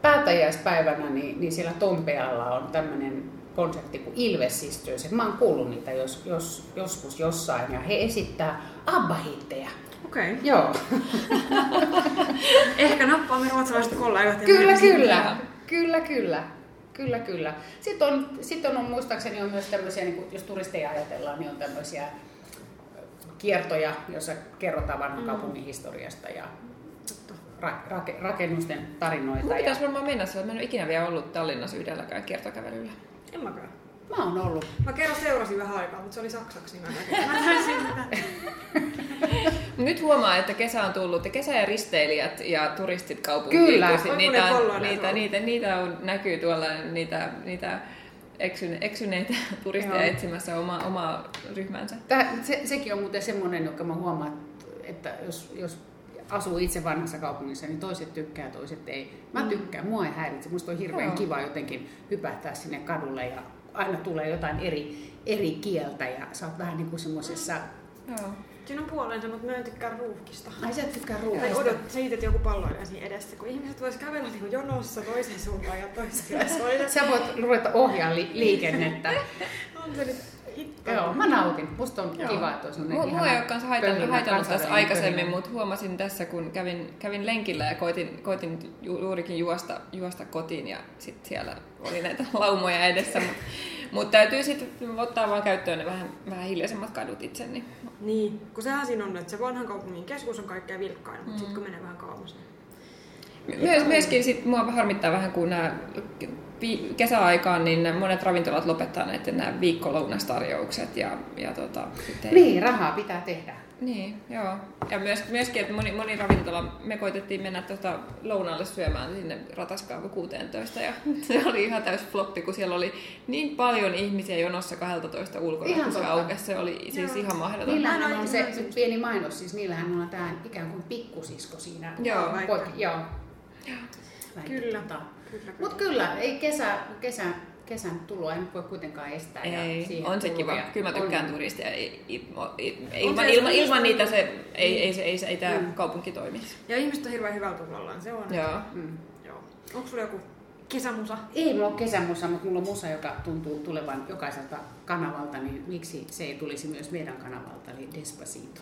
päättäjäispäivänä, niin, niin siellä Tompealla on tämmöinen konsepti kuin Ilves Sisters. Mä oon kuullut niitä jos, jos, joskus jossain ja he esittää ABBA-hittejä. Okei. Okay. Joo, Ehkä nappaamme ruotsalaiset kollegat. kyllä, kyllä. Kyllä, kyllä. Kyllä, kyllä. Sitten on, sitten on muistaakseni on myös tämmöisiä, niin kuin, jos turisteja ajatellaan, niin on tämmöisiä kiertoja, joissa kerrotaan vanhan kaupungin historiasta ja ra- rake- rakennusten tarinoita. Mun Ja... pitäisi varmaan mennä siellä. Mä en ole ikinä vielä ollut Tallinnassa yhdelläkään kiertokävelyllä. En mäkään. Mä oon ollut. Mä kerran seurasin vähän aikaa, mutta se oli saksaksi, niin mä. Nyt huomaa, että kesä on tullut ja kesä- ja risteilijät ja turistit kaupunkiin. Kyllä. kun niitä, on, niitä, tuolla? niitä, niitä on, näkyy tuolla niitä, niitä eksyne, eksyneitä turisteja Joo. etsimässä oma, omaa ryhmänsä. Tää, se, sekin on muuten semmoinen, joka mä huomaan, että jos, jos asuu itse vanhassa kaupungissa, niin toiset tykkää, toiset ei. Mä tykkään, mua ei häiritse. Musta on hirveän Joo. kiva jotenkin hypähtää sinne kadulle ja aina tulee jotain eri, eri kieltä ja sä oot vähän niin kuin semmoisessa... Siinä on puolensa, mutta mä en tykkää ruuhkista. Ai sä et tykkää Tai ruuasta. odot, sä itse joku palloilija siinä edessä, kun ihmiset vois kävellä niinku jonossa toiseen suuntaan ja toiseen suuntaan. Sä voit ruveta ohjaa li- liikennettä. On se nyt hitto. Joo, mä nautin. Musta on Joo. kiva, että on semmoinen Mua, ei ole kanssa haitannut, haitannut tässä aikaisemmin, mutta huomasin tässä, kun kävin, kävin lenkillä ja koitin, koitin ju, juurikin juosta, juosta kotiin ja sitten siellä oli näitä laumoja edessä. Mutta mut täytyy sitten ottaa vaan käyttöön ne vähän, vähän hiljaisemmat kadut itse. Niin. Niin, kun sehän siinä on, että se vanhan kaupungin keskus on kaikkein vilkkain, mutta sitten kun menee vähän kauemmas. niin- Myös, myöskin sit mua harmittaa vähän, kun nämä kesäaikaan niin monet ravintolat lopettaa näiden nämä viikkolounastarjoukset ja, ja tota, sitten Niin, rahaa pitää tehdä. Niin, joo. Ja myös, myöskin, että moni, moni ravintola, me koitettiin mennä tuota lounaalle syömään sinne rataskaavu 16 ja se oli ihan täys floppi, kun siellä oli niin paljon ihmisiä jonossa 12 ulkona, Ihan kun se aukesi. Se oli siis Joo. ihan mahdoton. Niillähän on se, ihan se pieni mainos, siis niillähän on tämä ikään kuin pikkusisko siinä. Joo. Vaikka. Poik- joo. Kyllä. Tota. Kyllä, kyllä. Mut kyllä, ei kesä, kesä, kesän tuloa ei nyt voi kuitenkaan estää. ja Ei, siihen on se kiva. Kyllä mä On. tykkään turisteja. Ei, ei, ei, ei, On ilman, ilman, ilman niitä se, ei, ei, se, ei, se, ei tämä Mm. kaupunki toimisi. Ja ihmiset on hirveän hyvällä tunnollaan, se on. Joo. Mm. Joo. Onko sulla joku kesämusa? Ei mulla ole kesämusa, mutta mulla on musa, joka tuntuu tulevan jokaiselta kanavalta, niin miksi se ei tulisi myös meidän kanavalta, eli Despacito.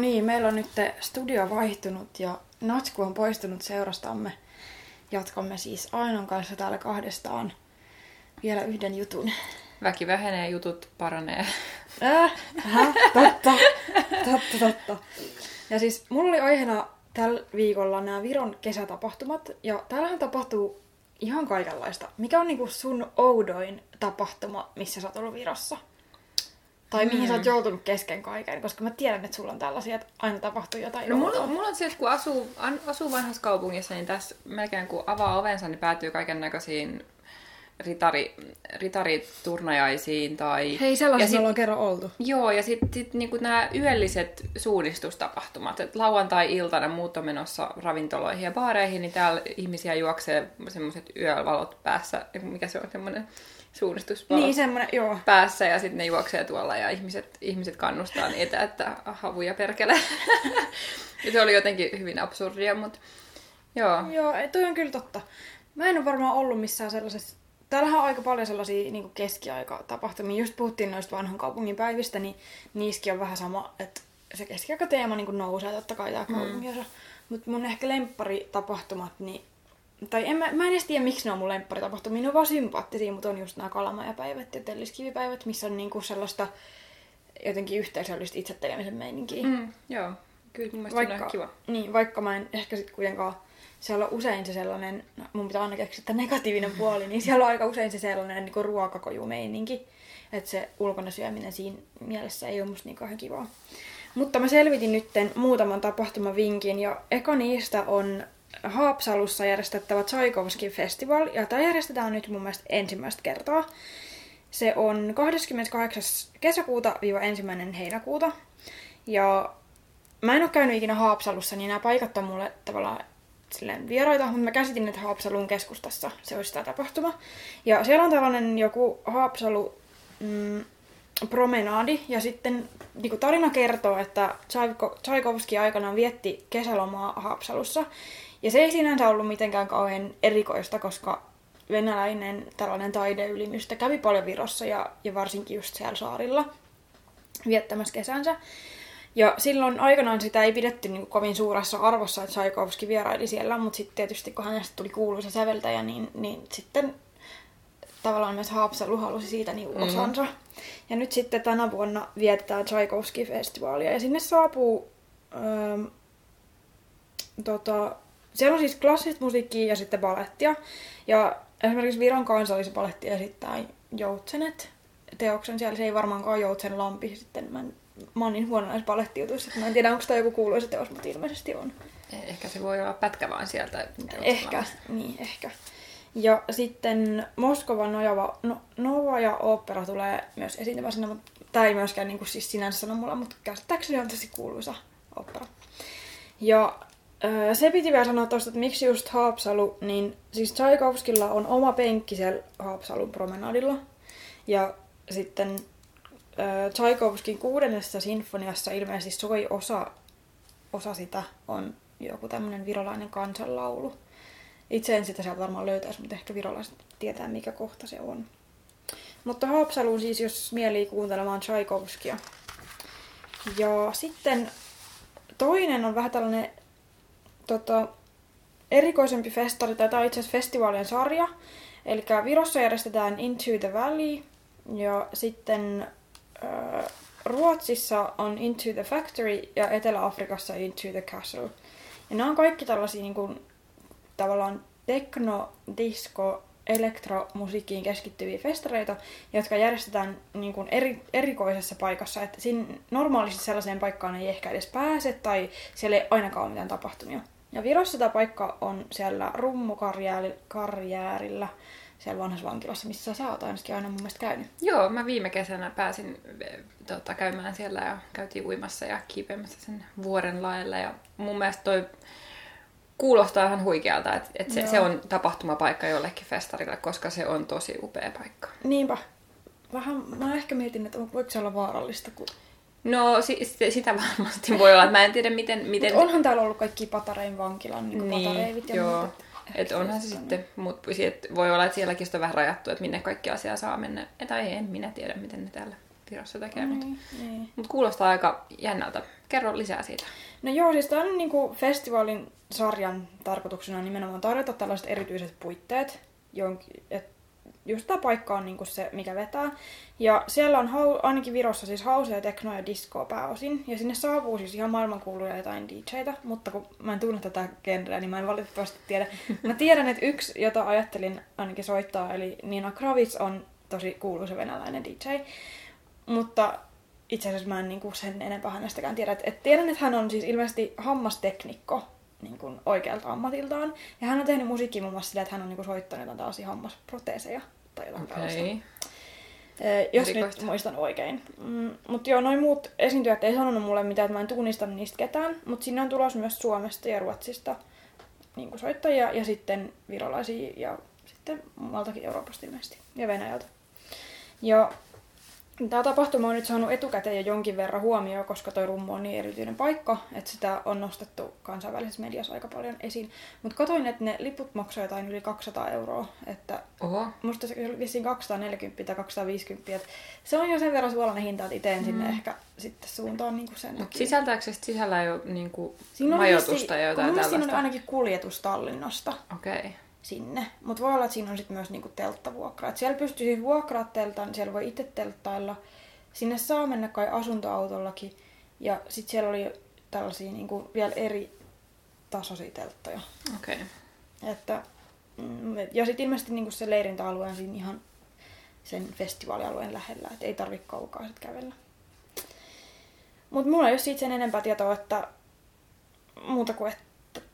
Niin, meillä on nyt studio vaihtunut ja Natsku on poistunut seurastamme. Jatkamme siis Ainon kanssa täällä kahdestaan vielä yhden jutun. Väki vähenee, jutut paranee. Äh, äh, totta, totta, totta. Ja siis mulla oli aiheena tällä viikolla nämä Viron kesätapahtumat. Ja täällähän tapahtuu ihan kaikenlaista. Mikä on niinku sun oudoin tapahtuma, missä sä oot ollut Virossa? Tai mihin sä oot joutunut kesken kaiken? Koska mä tiedän, että sulla on tällaisia, että aina tapahtuu jotain No mulla, mulla on se, että kun asuu, an, asuu vanhassa kaupungissa, niin tässä melkein kun avaa ovensa, niin päätyy kaiken näköisiin ritari, ritariturnajaisiin tai... Hei, sit- ollaan kerran oltu. Joo, ja sitten sit niinku nämä yölliset suunnistustapahtumat. Et lauantai-iltana muut on menossa ravintoloihin ja baareihin, niin täällä ihmisiä juoksee semmoiset yövalot päässä. Mikä se on semmoinen suunnistusvalo Niin, semmonen, joo. päässä ja sitten ne juoksee tuolla ja ihmiset, ihmiset kannustaa niitä, että havuja perkele. ja se oli jotenkin hyvin absurdia, mutta joo. Joo, ei, toi on kyllä totta. Mä en ole varmaan ollut missään sellaisessa... Täällähän on aika paljon sellaisia niin keskiaikatapahtumia. Just puhuttiin noista vanhan kaupungin päivistä, niin niissäkin on vähän sama, että se keskiaikateema niin nousee totta kai tää kaupungissa. Mutta mun ehkä lempparitapahtumat, niin... Tai en, mä, mä en edes tiedä, miksi ne on mun lempparitapahtumia. Ne on vaan sympaattisia, mutta on just nämä kalamajapäivät ja telliskivipäivät, missä on niinku sellaista jotenkin yhteisöllistä itsetekemisen meininkiä. Mm, joo, kyllä mun vaikka... on kiva. Niin, vaikka mä en ehkä sit kuitenkaan, siellä on usein se sellainen, no, mun pitää aina keksiä että negatiivinen puoli, niin siellä on aika usein se sellainen niin ruokakojumeininki. Että se ulkona syöminen siinä mielessä ei ole musta niin kauhean kivaa. Mutta mä selvitin nytten muutaman tapahtumavinkin ja eka niistä on Haapsalussa järjestettävä Tchaikovskin festival ja tämä järjestetään nyt mun mielestä ensimmäistä kertaa. Se on 28. kesäkuuta viiva 1. heinäkuuta. Ja mä en ole käynyt ikinä Haapsalussa, niin nämä paikat on mulle tavallaan silleen vieraita, mutta mä käsitin, että Haapsalun keskustassa se olisi tämä tapahtuma. Ja siellä on tällainen joku Haapsalu mm, promenaadi, ja sitten niin tarina kertoo, että Tchaikovski aikanaan vietti kesälomaa Haapsalussa. Ja se ei sinänsä ollut mitenkään kauhean erikoista, koska venäläinen tällainen taideylimystä kävi paljon Virossa ja, ja varsinkin just siellä saarilla viettämässä kesänsä. Ja silloin aikanaan sitä ei pidetty niin kuin kovin suuressa arvossa, että Tchaikovsky vieraili siellä, mutta sitten tietysti kun hänestä tuli kuuluisa säveltäjä, niin, niin sitten tavallaan myös Haapsalu halusi siitä niin osansa. Ja nyt sitten tänä vuonna vietetään Tchaikovsky-festivaalia ja sinne saapuu... Ähm, tota, siellä on siis klassista musiikkia ja sitten balettia. Ja esimerkiksi Viron kansallisbaletti esittää Joutsenet teoksen. Siellä se ei varmaankaan Joutsen lampi. Sitten mä, en, mä oon niin huono näissä balettijutuissa, että mä en tiedä, onko tämä joku kuuluisa teos, mutta ilmeisesti on. Ehkä se voi olla pätkä vaan sieltä. Ehkä, niin ehkä. Ja sitten Moskovan Nojava, no, Nova ja Opera tulee myös esiintymään sinne, mutta tämä ei myöskään niin kuin, siis sinänsä sano mulla, mutta käsittääkseni on tosi kuuluisa opera. Ja Öö, se piti vielä sanoa tuosta, että miksi just Haapsalu, niin siis Tchaikovskilla on oma penkki siellä Haapsalun promenadilla. Ja sitten öö, kuudennessa sinfoniassa ilmeisesti soi osa, osa sitä on joku tämmöinen virolainen kansanlaulu. Itse en sitä sieltä varmaan löytäisi, mutta ehkä virolaiset tietää mikä kohta se on. Mutta Haapsaluun siis, jos mielii kuuntelemaan Tchaikovskia. Ja sitten toinen on vähän tällainen tota, erikoisempi festari, tai tämä on itse asiassa festivaalien sarja. Eli Virossa järjestetään Into the Valley, ja sitten äh, Ruotsissa on Into the Factory, ja Etelä-Afrikassa Into the Castle. Ja nämä on kaikki tällaisia niin kuin, tavallaan tekno, disco, elektromusiikkiin keskittyviä festareita, jotka järjestetään niin kuin eri, erikoisessa paikassa. Että siinä normaalisti sellaiseen paikkaan ei ehkä edes pääse tai siellä ei ainakaan ole mitään tapahtumia. Ja Virossa tämä paikka on siellä Rummukarjäärillä, siellä vanhassa vankilassa, missä sä oot ainakin aina mun mielestä käynyt. Joo, mä viime kesänä pääsin tota, käymään siellä ja käytiin uimassa ja kiipeämässä sen vuoren laella. Ja mun mielestä toi kuulostaa ihan huikealta, että, että se, se on tapahtumapaikka jollekin festarille, koska se on tosi upea paikka. Niinpä. Vähän, mä ehkä mietin, että voiko se olla vaarallista, kun No si- sitä varmasti voi olla. Mä en tiedä miten... miten... Mut onhan täällä ollut kaikki Patarein vankilan niin niin, patareivit ja joo. Että onhan se sitten, mutta voi olla, että sielläkin on vähän rajattu, että minne kaikki asiaa saa mennä. Tai en minä tiedä, miten ne täällä Virossa tekee, niin, mutta niin. Mut kuulostaa aika jännältä. Kerro lisää siitä. No joo, siis tämä on niinku festivaalin sarjan tarkoituksena nimenomaan tarjota tällaiset erityiset puitteet, jonkin, et just tämä paikka on niinku se, mikä vetää. Ja siellä on hau, ainakin Virossa siis hause ja tekno ja disco pääosin. Ja sinne saapuu siis ihan maailmankuuluja jotain DJitä, mutta kun mä en tunne tätä genreä, niin mä en valitettavasti tiedä. Mä tiedän, että yksi, jota ajattelin ainakin soittaa, eli Nina Kravitz on tosi kuuluisa venäläinen DJ. Mutta itse asiassa mä en niinku sen enempää hänestäkään tiedä. Et, et tiedän, että hän on siis ilmeisesti hammasteknikko niin kuin oikealta ammatiltaan. Ja hän on tehnyt musiikkia muun muassa sillä, että hän on niin kuin soittanut jotain tällaisia hammasproteeseja tai jotain okay. tällaista. jos Erikoista. nyt muistan oikein. Mm, mutta joo, noin muut esiintyjät ei sanonut mulle mitään, että mä en tunnista niistä ketään. Mutta sinne on tulossa myös Suomesta ja Ruotsista niin kuin soittajia ja sitten virolaisia ja sitten muualtakin Euroopasta ilmeisesti ja Venäjältä. Ja Tämä tapahtuma on nyt saanut etukäteen jo jonkin verran huomioon, koska tuo rummu on niin erityinen paikka, että sitä on nostettu kansainvälisessä mediassa aika paljon esiin. Mutta katsoin, että ne liput maksaa jotain yli 200 euroa. Että Oho. Musta se oli vissiin 240 tai 250. Että se on jo sen verran suolainen hinta, että itse en sinne mm. ehkä sitten suuntaan niin sen. Mutta sisältääkö se sisällä jo niin kuin majoitusta ja jotain tällaista? Siinä on ainakin kuljetus Tallinnasta. Okei. Okay sinne. Mutta voi olla, että siinä on sitten myös niinku telttavuokra. Et siellä pystyy siis vuokraa teltan, niin siellä voi itse telttailla. Sinne saa mennä kai asuntoautollakin. Ja sitten siellä oli tällaisia niinku vielä eri tasoisia telttoja. Okei. Okay. Että, mm, ja sitten ilmeisesti niinku se leirintäalue on siinä ihan sen festivaalialueen lähellä, että ei tarvitse kaukaa sit kävellä. Mutta mulla ei ole siitä sen enempää tietoa, että muuta kuin, että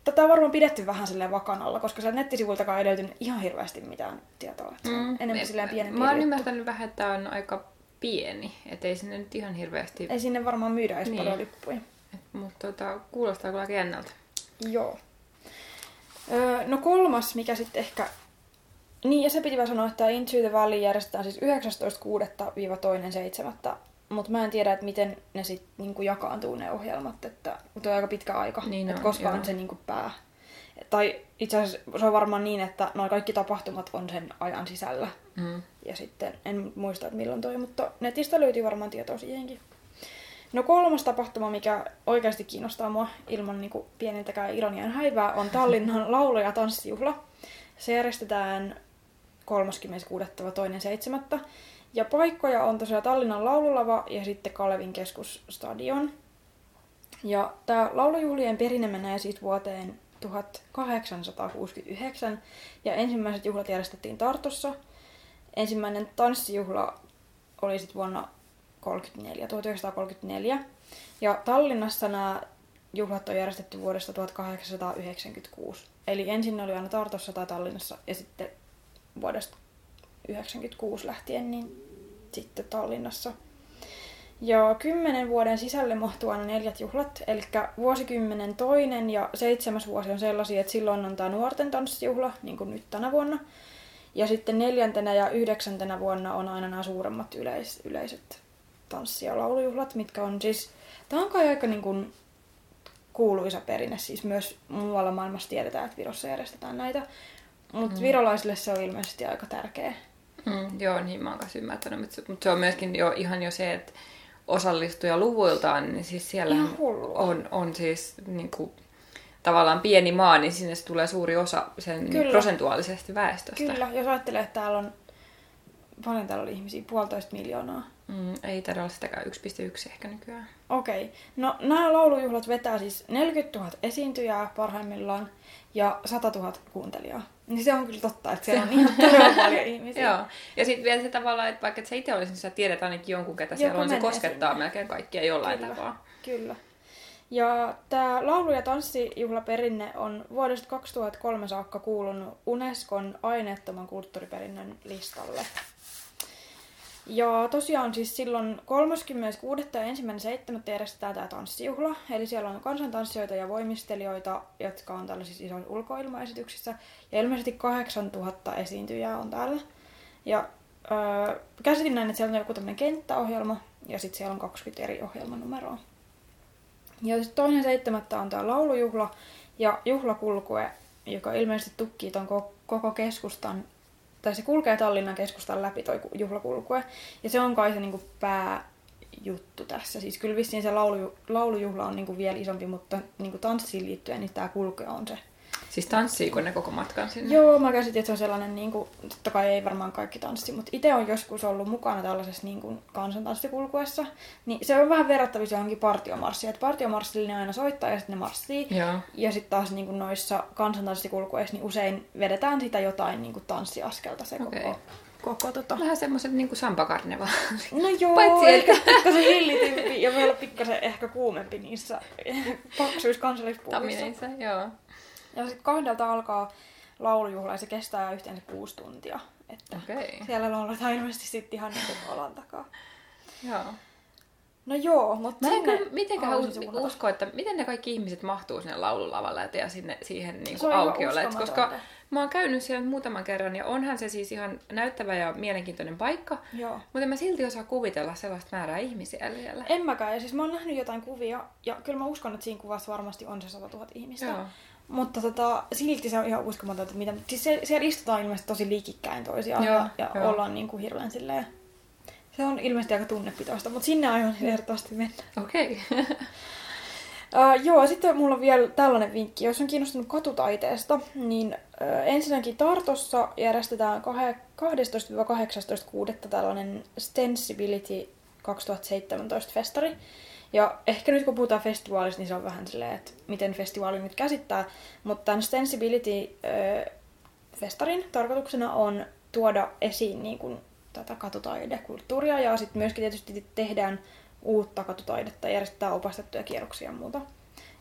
tätä on varmaan pidetty vähän silleen vakanalla, koska sieltä nettisivuiltakaan ei löytynyt ihan hirveästi mitään tietoa. Että mm. Enemmän silleen pienempi Mä oon ymmärtänyt vähän, että on aika pieni, ettei sinne nyt ihan hirveästi... Ei sinne varmaan myydä edes niin. paljon lippuja. Mutta tota, kuulostaa kyllä jännältä. Joo. Öö, no kolmas, mikä sitten ehkä... Niin, ja se piti vaan sanoa, että Into the Valley järjestetään siis 19.6.-2.7 mutta mä en tiedä, että miten ne sitten niinku jakaantuu ne ohjelmat, että tuo on aika pitkä aika, niin että koska on se niinku pää. Tai itse asiassa se on varmaan niin, että noin kaikki tapahtumat on sen ajan sisällä. Mm. Ja sitten en muista, että milloin toi, mutta netistä löytyy varmaan tietoa siihenkin. No kolmas tapahtuma, mikä oikeasti kiinnostaa mua ilman niin pienintäkään ironian häivää, on Tallinnan laulu- ja tanssijuhla. Se järjestetään 36.2.7. Ja paikkoja on tosiaan Tallinnan laululava ja sitten Kalevin keskusstadion. Ja tämä laulujuhlien perinne menee siis vuoteen 1869 ja ensimmäiset juhlat järjestettiin Tartossa. Ensimmäinen tanssijuhla oli sitten vuonna 34, 1934. Ja Tallinnassa nämä juhlat on järjestetty vuodesta 1896. Eli ensin oli aina Tartossa tai Tallinnassa ja sitten vuodesta 96 lähtien niin sitten Tallinnassa. Ja kymmenen vuoden sisälle mahtuu aina neljät juhlat, eli vuosikymmenen toinen ja seitsemäs vuosi on sellaisia, että silloin on tämä nuorten tanssijuhla, niin kuin nyt tänä vuonna. Ja sitten neljäntenä ja yhdeksäntenä vuonna on aina nämä suuremmat yleis- yleiset tanssi- ja laulujuhlat, mitkä on siis, tämä on kai aika niin kuin kuuluisa perinne, siis myös muualla maailmassa tiedetään, että Virossa järjestetään näitä. Mutta mm. virolaisille se on ilmeisesti aika tärkeä. Mm, joo, niin mä oon kanssa ymmärtänyt, mutta se, mutta se on myöskin jo ihan jo se, että osallistuja luvuiltaan, niin siis siellä on, on siis niin kuin, tavallaan pieni maa, niin sinne tulee suuri osa sen niin Kyllä. prosentuaalisesti väestöstä. Kyllä, jos ajattelee, että täällä on, paljon täällä oli ihmisiä, puolitoista miljoonaa. Mm, ei taida olla sitäkään 1,1 ehkä nykyään. Okei. No nämä laulujuhlat vetää siis 40 000 esiintyjää parhaimmillaan ja 100 000 kuuntelijaa. Niin se on kyllä totta, että siellä on ihan todella paljon ihmisiä. Joo. Ja sitten vielä se tavallaan, että vaikka et sä itse olisit, niin sä tiedät ainakin jonkun, ketä siellä Joku on, se koskettaa sinne. melkein kaikkia jollain Kyllä. tapaa. Kyllä. Ja tämä laulu- ja tanssijuhlaperinne on vuodesta 2003 saakka kuulunut Unescon aineettoman kulttuuriperinnön listalle. Ja tosiaan siis silloin 36. ja 1.7. järjestetään tämä tanssijuhla. Eli siellä on kansantanssijoita ja voimistelijoita, jotka on tällaisissa isoissa ulkoilmaesityksissä. Ja ilmeisesti 8000 esiintyjää on täällä. Ja öö, käsitin näin, että siellä on joku tämmöinen kenttäohjelma ja sitten siellä on 20 eri ohjelmanumeroa. Ja sitten toinen seitsemättä on tämä laulujuhla ja juhlakulkue, joka ilmeisesti tukkii ton ko- koko keskustan, tai se kulkee Tallinnan keskustan läpi toi ku- juhlakulkue. Ja se on kai se niinku pääjuttu tässä. Siis kyllä vissiin se laulu, laulujuhla on niinku vielä isompi, mutta niinku tanssiin liittyen niin tämä kulkue on se. Siis tanssiiko ne koko matkan sinne? Joo, mä käsitin, että se on sellainen, niin kuin, totta kai ei varmaan kaikki tanssi, mutta itse on joskus ollut mukana tällaisessa niin kuin, kansantanssikulkuessa. Niin se on vähän verrattavissa johonkin partiomarssiin. Että partiomarssilla ne aina soittaa ja sitten ne marssii. Joo. Ja sitten taas niin kuin noissa kansantanssikulkueissa niin usein vedetään sitä jotain niin kuin tanssiaskelta se Okei. koko, koko tota. Vähän semmoiset niinku sampakarneva. No joo, Paitsi, ehkä pikkasen hillitympi ja vielä pikkasen ehkä kuumempi niissä paksuissa kansallispuvuissa. Tamineissa, joo. Ja sitten kahdelta alkaa laulujuhla ja se kestää yhteensä kuusi tuntia. Että Okei. siellä lauletaan ilmeisesti sitten ihan niin alan takaa. Joo. No joo, mutta Mä en sinne kyllä mitenkään us- usko, että miten ne kaikki ihmiset mahtuu sinne laululavalle ja sinne siihen niin kuin aukiolle. Et Koska mä oon käynyt siellä muutaman kerran ja onhan se siis ihan näyttävä ja mielenkiintoinen paikka. Joo. Mutta mä silti osaa kuvitella sellaista määrää ihmisiä siellä. En mäkään. Ja siis mä oon nähnyt jotain kuvia ja kyllä mä uskon, että siinä kuvassa varmasti on se 100 000 ihmistä. Joo. Mutta tota, silti se on ihan uskomatonta, että mitä... Siis se, siellä istutaan ilmeisesti tosi liikikkäin toisiaan Joo, ja, ja joo. ollaan niin kuin hirveän silleen... Se on ilmeisesti aika tunnepitoista, mutta sinne aion ehdottomasti mennä. Okei. Uh, joo, sitten mulla on vielä tällainen vinkki. Jos on kiinnostunut katutaiteesta, niin uh, ensinnäkin Tartossa järjestetään kahe- 12-18.6. tällainen Stensibility 2017 festari. Ja ehkä nyt kun puhutaan festivaalista, niin se on vähän silleen, että miten festivaali nyt käsittää. Mutta tämän Sensibility-festarin tarkoituksena on tuoda esiin niin kuin, tätä katutaidekulttuuria ja sitten myöskin tietysti tehdään uutta katutaidetta, järjestetään opastettuja kierroksia ja muuta.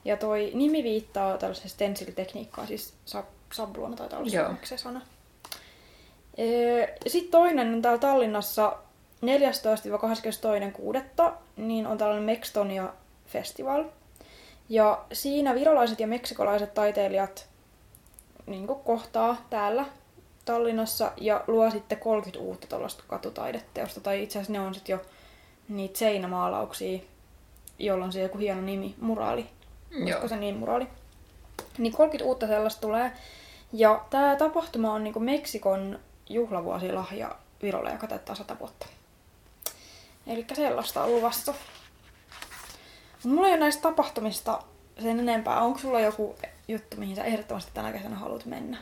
Ja toi nimi viittaa tällaiseen stencil-tekniikkaan, siis sab- sabluuna taitaa olla se sana. Sitten toinen on täällä Tallinnassa 14-22.6. niin on tällainen Mextonia Festival. Ja siinä virolaiset ja meksikolaiset taiteilijat niin kohtaa täällä Tallinnassa ja luo sitten 30 uutta tuollaista katutaideteosta. Tai itse asiassa ne on sitten jo niitä seinämaalauksia, jolla on se joku hieno nimi, muraali. Joo. Olisiko se niin muraali? Niin 30 uutta sellaista tulee. Ja tämä tapahtuma on niinku Meksikon juhlavuosilahja Virolle, joka täyttää 100 vuotta. Eli sellaista on luvassa. Mut Mulla ei ole näistä tapahtumista sen enempää. Onko sulla joku juttu, mihin sä ehdottomasti tänä kesänä haluat mennä?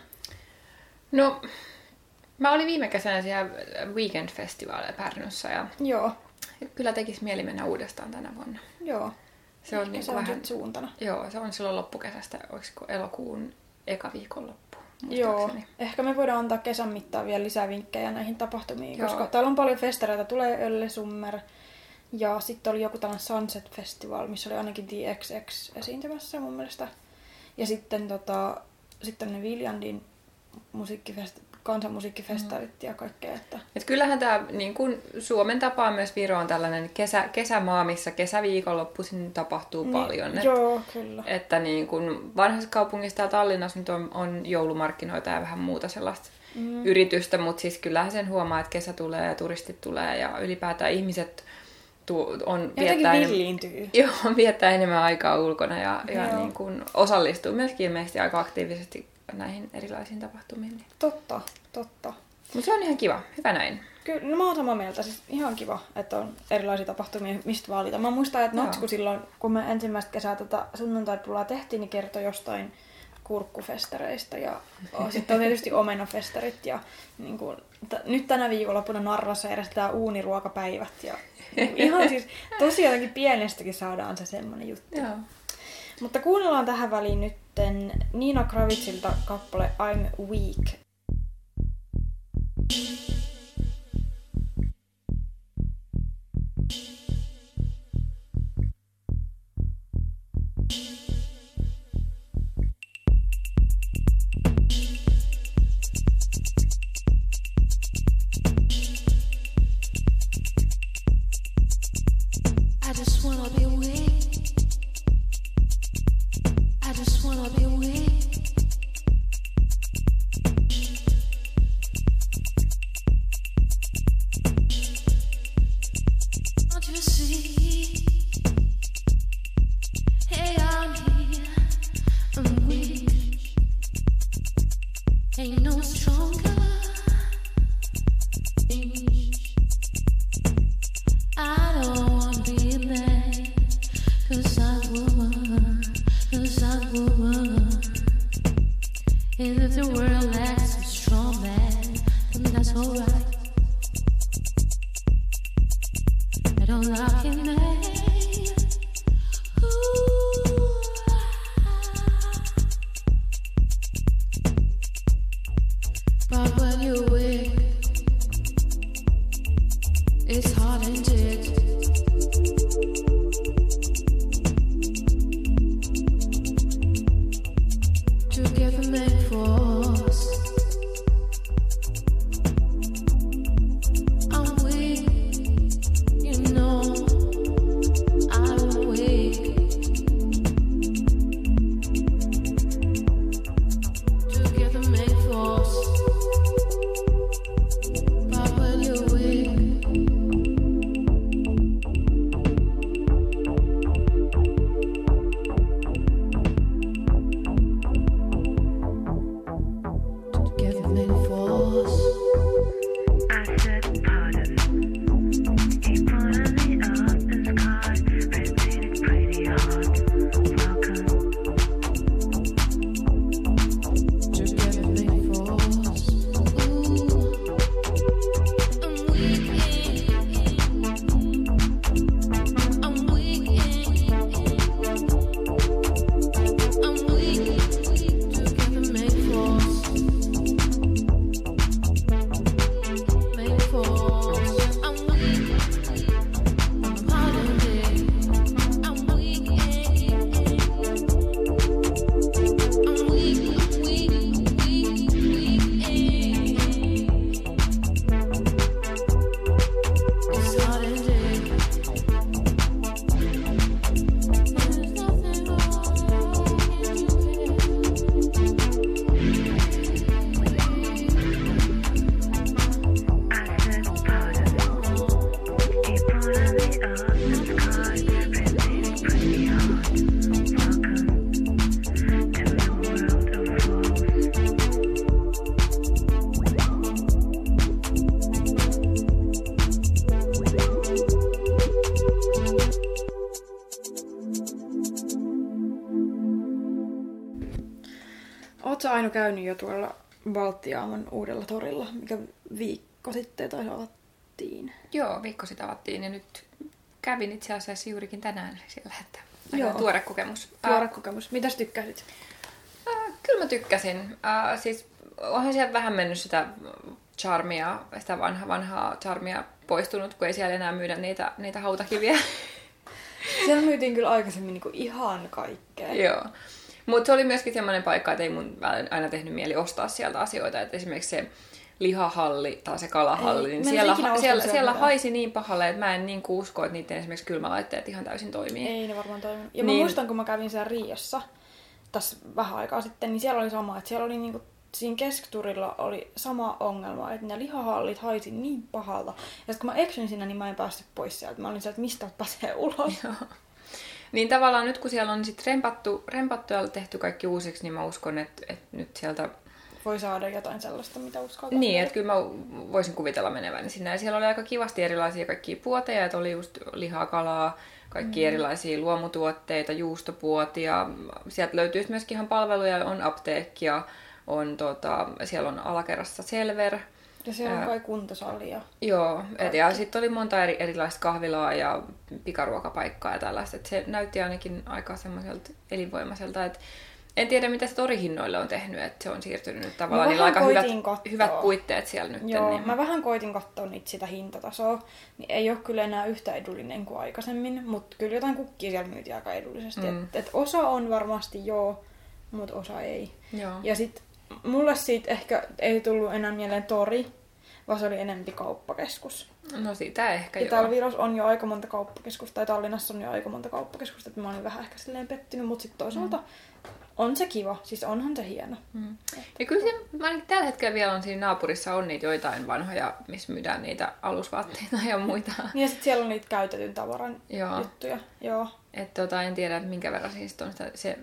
No, mä olin viime kesänä siellä Weekend Festivaaleilla Pärnussa ja Joo, kyllä tekisi mieli mennä uudestaan tänä vuonna. joo. Se on, niin se on vähän, suuntana. joo, se on silloin loppukesästä, olisiko elokuun eka viikonloppu. Joo, ehkä me voidaan antaa kesän mittaan vielä lisää vinkkejä näihin tapahtumiin, Joo. koska täällä on paljon festareita. Tulee Ölle Summer ja sitten oli joku tällainen Sunset Festival, missä oli ainakin DXX esiintymässä mun mielestä. Ja sitten tota, sitten ne Viljandin musiikkifesti- kansanmusiikkifestarit ja kaikkea. Että... Et kyllähän tämä niin kun Suomen tapaa myös Viro on tällainen kesä, kesämaa, missä kesäviikonloppuisin tapahtuu Niin, paljon. Et, Joo, kyllä. että niin kun vanhassa kaupungissa ja Tallinnassa nyt on, on joulumarkkinoita ja vähän muuta sellaista mm. yritystä, mutta siis kyllähän sen huomaa, että kesä tulee ja turistit tulee ja ylipäätään ihmiset tu, on viettää, villiintyy. joo, viettää enemmän aikaa ulkona ja, ja Joo. niin kun osallistuu myöskin ilmeisesti aika aktiivisesti näihin erilaisiin tapahtumiin. Niin. Totta, totta. Mutta se on ihan kiva, hyvä näin. Kyllä, no mä oon samaa mieltä. Siis ihan kiva, että on erilaisia tapahtumia, mistä valita. Mä muistan, että Joo. Natsku silloin, kun me ensimmäistä kesää tätä sunnuntaipulaa tehtiin, niin kertoi jostain kurkkufestareista ja sitten on tietysti omenafestarit ja niin kuin, t- nyt tänä viikonloppuna Narvassa järjestetään uuniruokapäivät ja ihan siis tosi jotenkin pienestäkin saadaan se semmoinen juttu. Joo. Mutta kuunnellaan tähän väliin nytten Nina Kravitzilta kappale I'm Weak. Käynyt jo tuolla Baltiaamon uudella torilla, mikä viikko sitten taisi avattiin? Joo, viikko sitten avattiin ja nyt kävin itse asiassa juurikin tänään siellä, että Joo. tuore kokemus. Tuore Ää, kokemus. Mitäs tykkäsit? ää, kyllä mä tykkäsin. Ää, siis onhan sieltä vähän mennyt sitä charmia, sitä vanha, vanhaa charmia poistunut, kun ei siellä enää myydä niitä, niitä hautakiviä. Siellä myytiin kyllä aikaisemmin niinku ihan kaikkea. Joo. Mutta se oli myöskin semmoinen paikka, että ei mun aina tehnyt mieli ostaa sieltä asioita. Että esimerkiksi se lihahalli tai se kalahalli, Ei, niin mä siellä, siellä, siellä mitään. haisi niin pahalle, että mä en niin usko, että niiden esimerkiksi kylmälaitteet ihan täysin toimii. Ei ne varmaan toiminut. Ja mä Niin. muistan, kun mä kävin siellä Riiossa tässä vähän aikaa sitten, niin siellä oli sama, että siellä oli niinku, siinä keskusturilla oli sama ongelma, että ne lihahallit haisi niin pahalta. Ja sitten kun mä eksyin sinne, niin mä en päässyt pois sieltä. Mä olin sieltä, että mistä pääsee ulos. Niin tavallaan nyt kun siellä on sit rempattu, rempattu ja tehty kaikki uusiksi, niin mä uskon, että, että nyt sieltä... Voi saada jotain sellaista, mitä uskaltaa. Niin, että kyllä mä voisin kuvitella meneväni sinne. Ja siellä oli aika kivasti erilaisia kaikkia puoteja, että oli just lihaa, kalaa, kaikki mm. erilaisia luomutuotteita, juustopuotia. Sieltä löytyy myöskin ihan palveluja, on apteekkia, on tota, siellä on alakerrassa Selver. Ja siellä on Ää. kai kuntosali ja... Joo, et, ja sitten oli monta eri, erilaista kahvilaa ja pikaruokapaikkaa ja tällaista. Et se näytti ainakin aika semmoiselta elinvoimaiselta, että en tiedä mitä se torihinnoille on tehnyt, että se on siirtynyt nyt tavallaan. Niillä aika hyvät, katsoa. hyvät puitteet siellä nyt. Joo, niin. mä vähän koitin katsoa niitä sitä hintatasoa, niin ei ole kyllä enää yhtä edullinen kuin aikaisemmin, mutta kyllä jotain kukkia siellä myytiin aika edullisesti. Mm. Et, et osa on varmasti joo, mutta osa ei. Joo. Ja sit mulle siitä ehkä ei tullut enää mieleen tori, vaan se oli enempi kauppakeskus. No sitä ehkä Ja joo. täällä Virossa on jo aika monta kauppakeskusta, tai Tallinnassa on jo aika monta kauppakeskusta, että mä olin vähän ehkä silleen pettynyt, mutta sitten toisaalta mm. on se kiva, siis onhan se hieno. Mm. Ja kyllä se, mä ainakin tällä hetkellä vielä on siinä naapurissa on niitä joitain vanhoja, missä myydään niitä alusvaatteita ja muita. Ja sitten siellä on niitä käytetyn tavaran Joo. juttuja. Joo. Et tota, en tiedä, että minkä verran siis on sitä, se,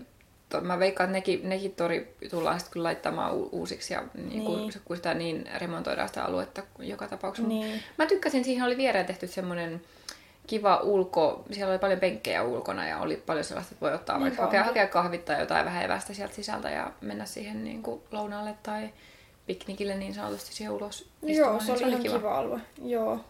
to, mä veikkaan, että nekin, nekin tori tullaan sitten kyllä laittamaan u- uusiksi ja niin kun, Niin. kun sitä niin remontoidaan sitä aluetta joka tapauksessa. Niin. Mä tykkäsin, siihen oli viereen tehty semmoinen kiva ulko, siellä oli paljon penkkejä ulkona ja oli paljon sellaista, että voi ottaa Niin vaikka hakea, hakea kahvit tai jotain vähän evästä sieltä sisältä ja mennä siihen niin kuin lounaalle tai piknikille niin sanotusti siihen ulos Joo, se oli ihan kiva. kiva alue. Joo.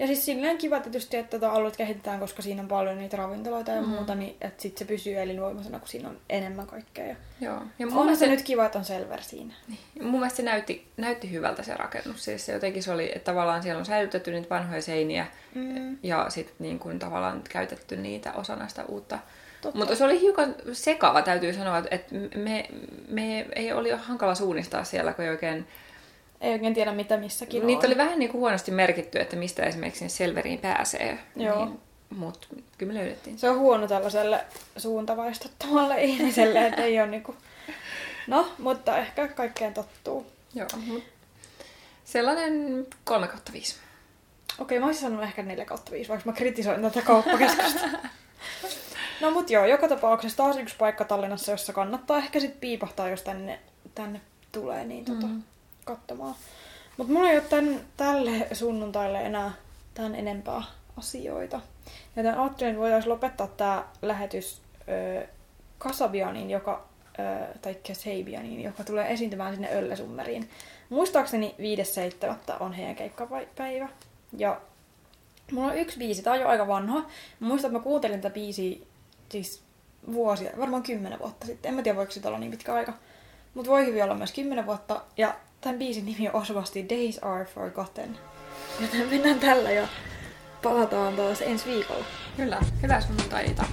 Ja siis silleen kiva tietysti, että tätä aluetta kehitetään, koska siinä on paljon niitä ravintoloita ja mm. muuta, niin että sit se pysyy elinvoimaisena, kun siinä on enemmän kaikkea. Ja Joo. Ja mun onhan mielestä, se nyt kiva, että on Selver siinä. mun mielestä se näytti, näytti hyvältä se rakennus. Siis se jotenkin se oli, että tavallaan siellä on säilytetty niitä vanhoja seiniä Mm. ja sitten niin kuin tavallaan käytetty niitä osana sitä uutta. Totta. Mutta se oli hiukan sekava, täytyy sanoa, että- että me, me ei oli hankala suunnistaa siellä, kun ei oikein... Ei oikein tiedä, mitä missäkin Niitä on. oli vähän niin kuin huonosti merkitty, että mistä esimerkiksi Selveriin pääsee. Joo. Niin, mutta kyllä me löydettiin. Se on huono tällaiselle suuntavaistottamalle ihmiselle, että ei ole niinku... No, mutta ehkä kaikkeen tottuu. Joo, mut sellainen 3 kautta 5. Okei, mä olisin sanonut ehkä 4 kautta 5, vaikka mä kritisoin tätä kauppakeskusta. no mut joo, joka tapauksessa taas yksi paikka Tallinnassa, jossa kannattaa ehkä sit piipahtaa, jos tänne, tänne tulee, niin tota, Mm. Katsomaan. Mut mulla ei ole tän, tälle sunnuntaille enää tän enempää asioita. Joten ajattelin, että voitaisiin lopettaa tää lähetys ö, Kasabianiin, joka, ö, tai Kasabianiin, joka tulee esiintymään sinne Öllesummeriin. Muistaakseni 5.7. on heidän keikkapäivä. Ja mulla on yksi biisi, tää on jo aika vanha. Mä muistan, että mä kuuntelin tätä biisiä siis vuosia, varmaan kymmenen vuotta sitten. En mä tiedä, voiko sitä olla niin pitkä aika. Mutta voi hyvin olla myös kymmenen vuotta. Ja tämän biisin nimi on osuvasti Days Are Forgotten. Joten mennään tällä ja palataan taas ensi viikolla. Kyllä, hyvää sunnuntaita.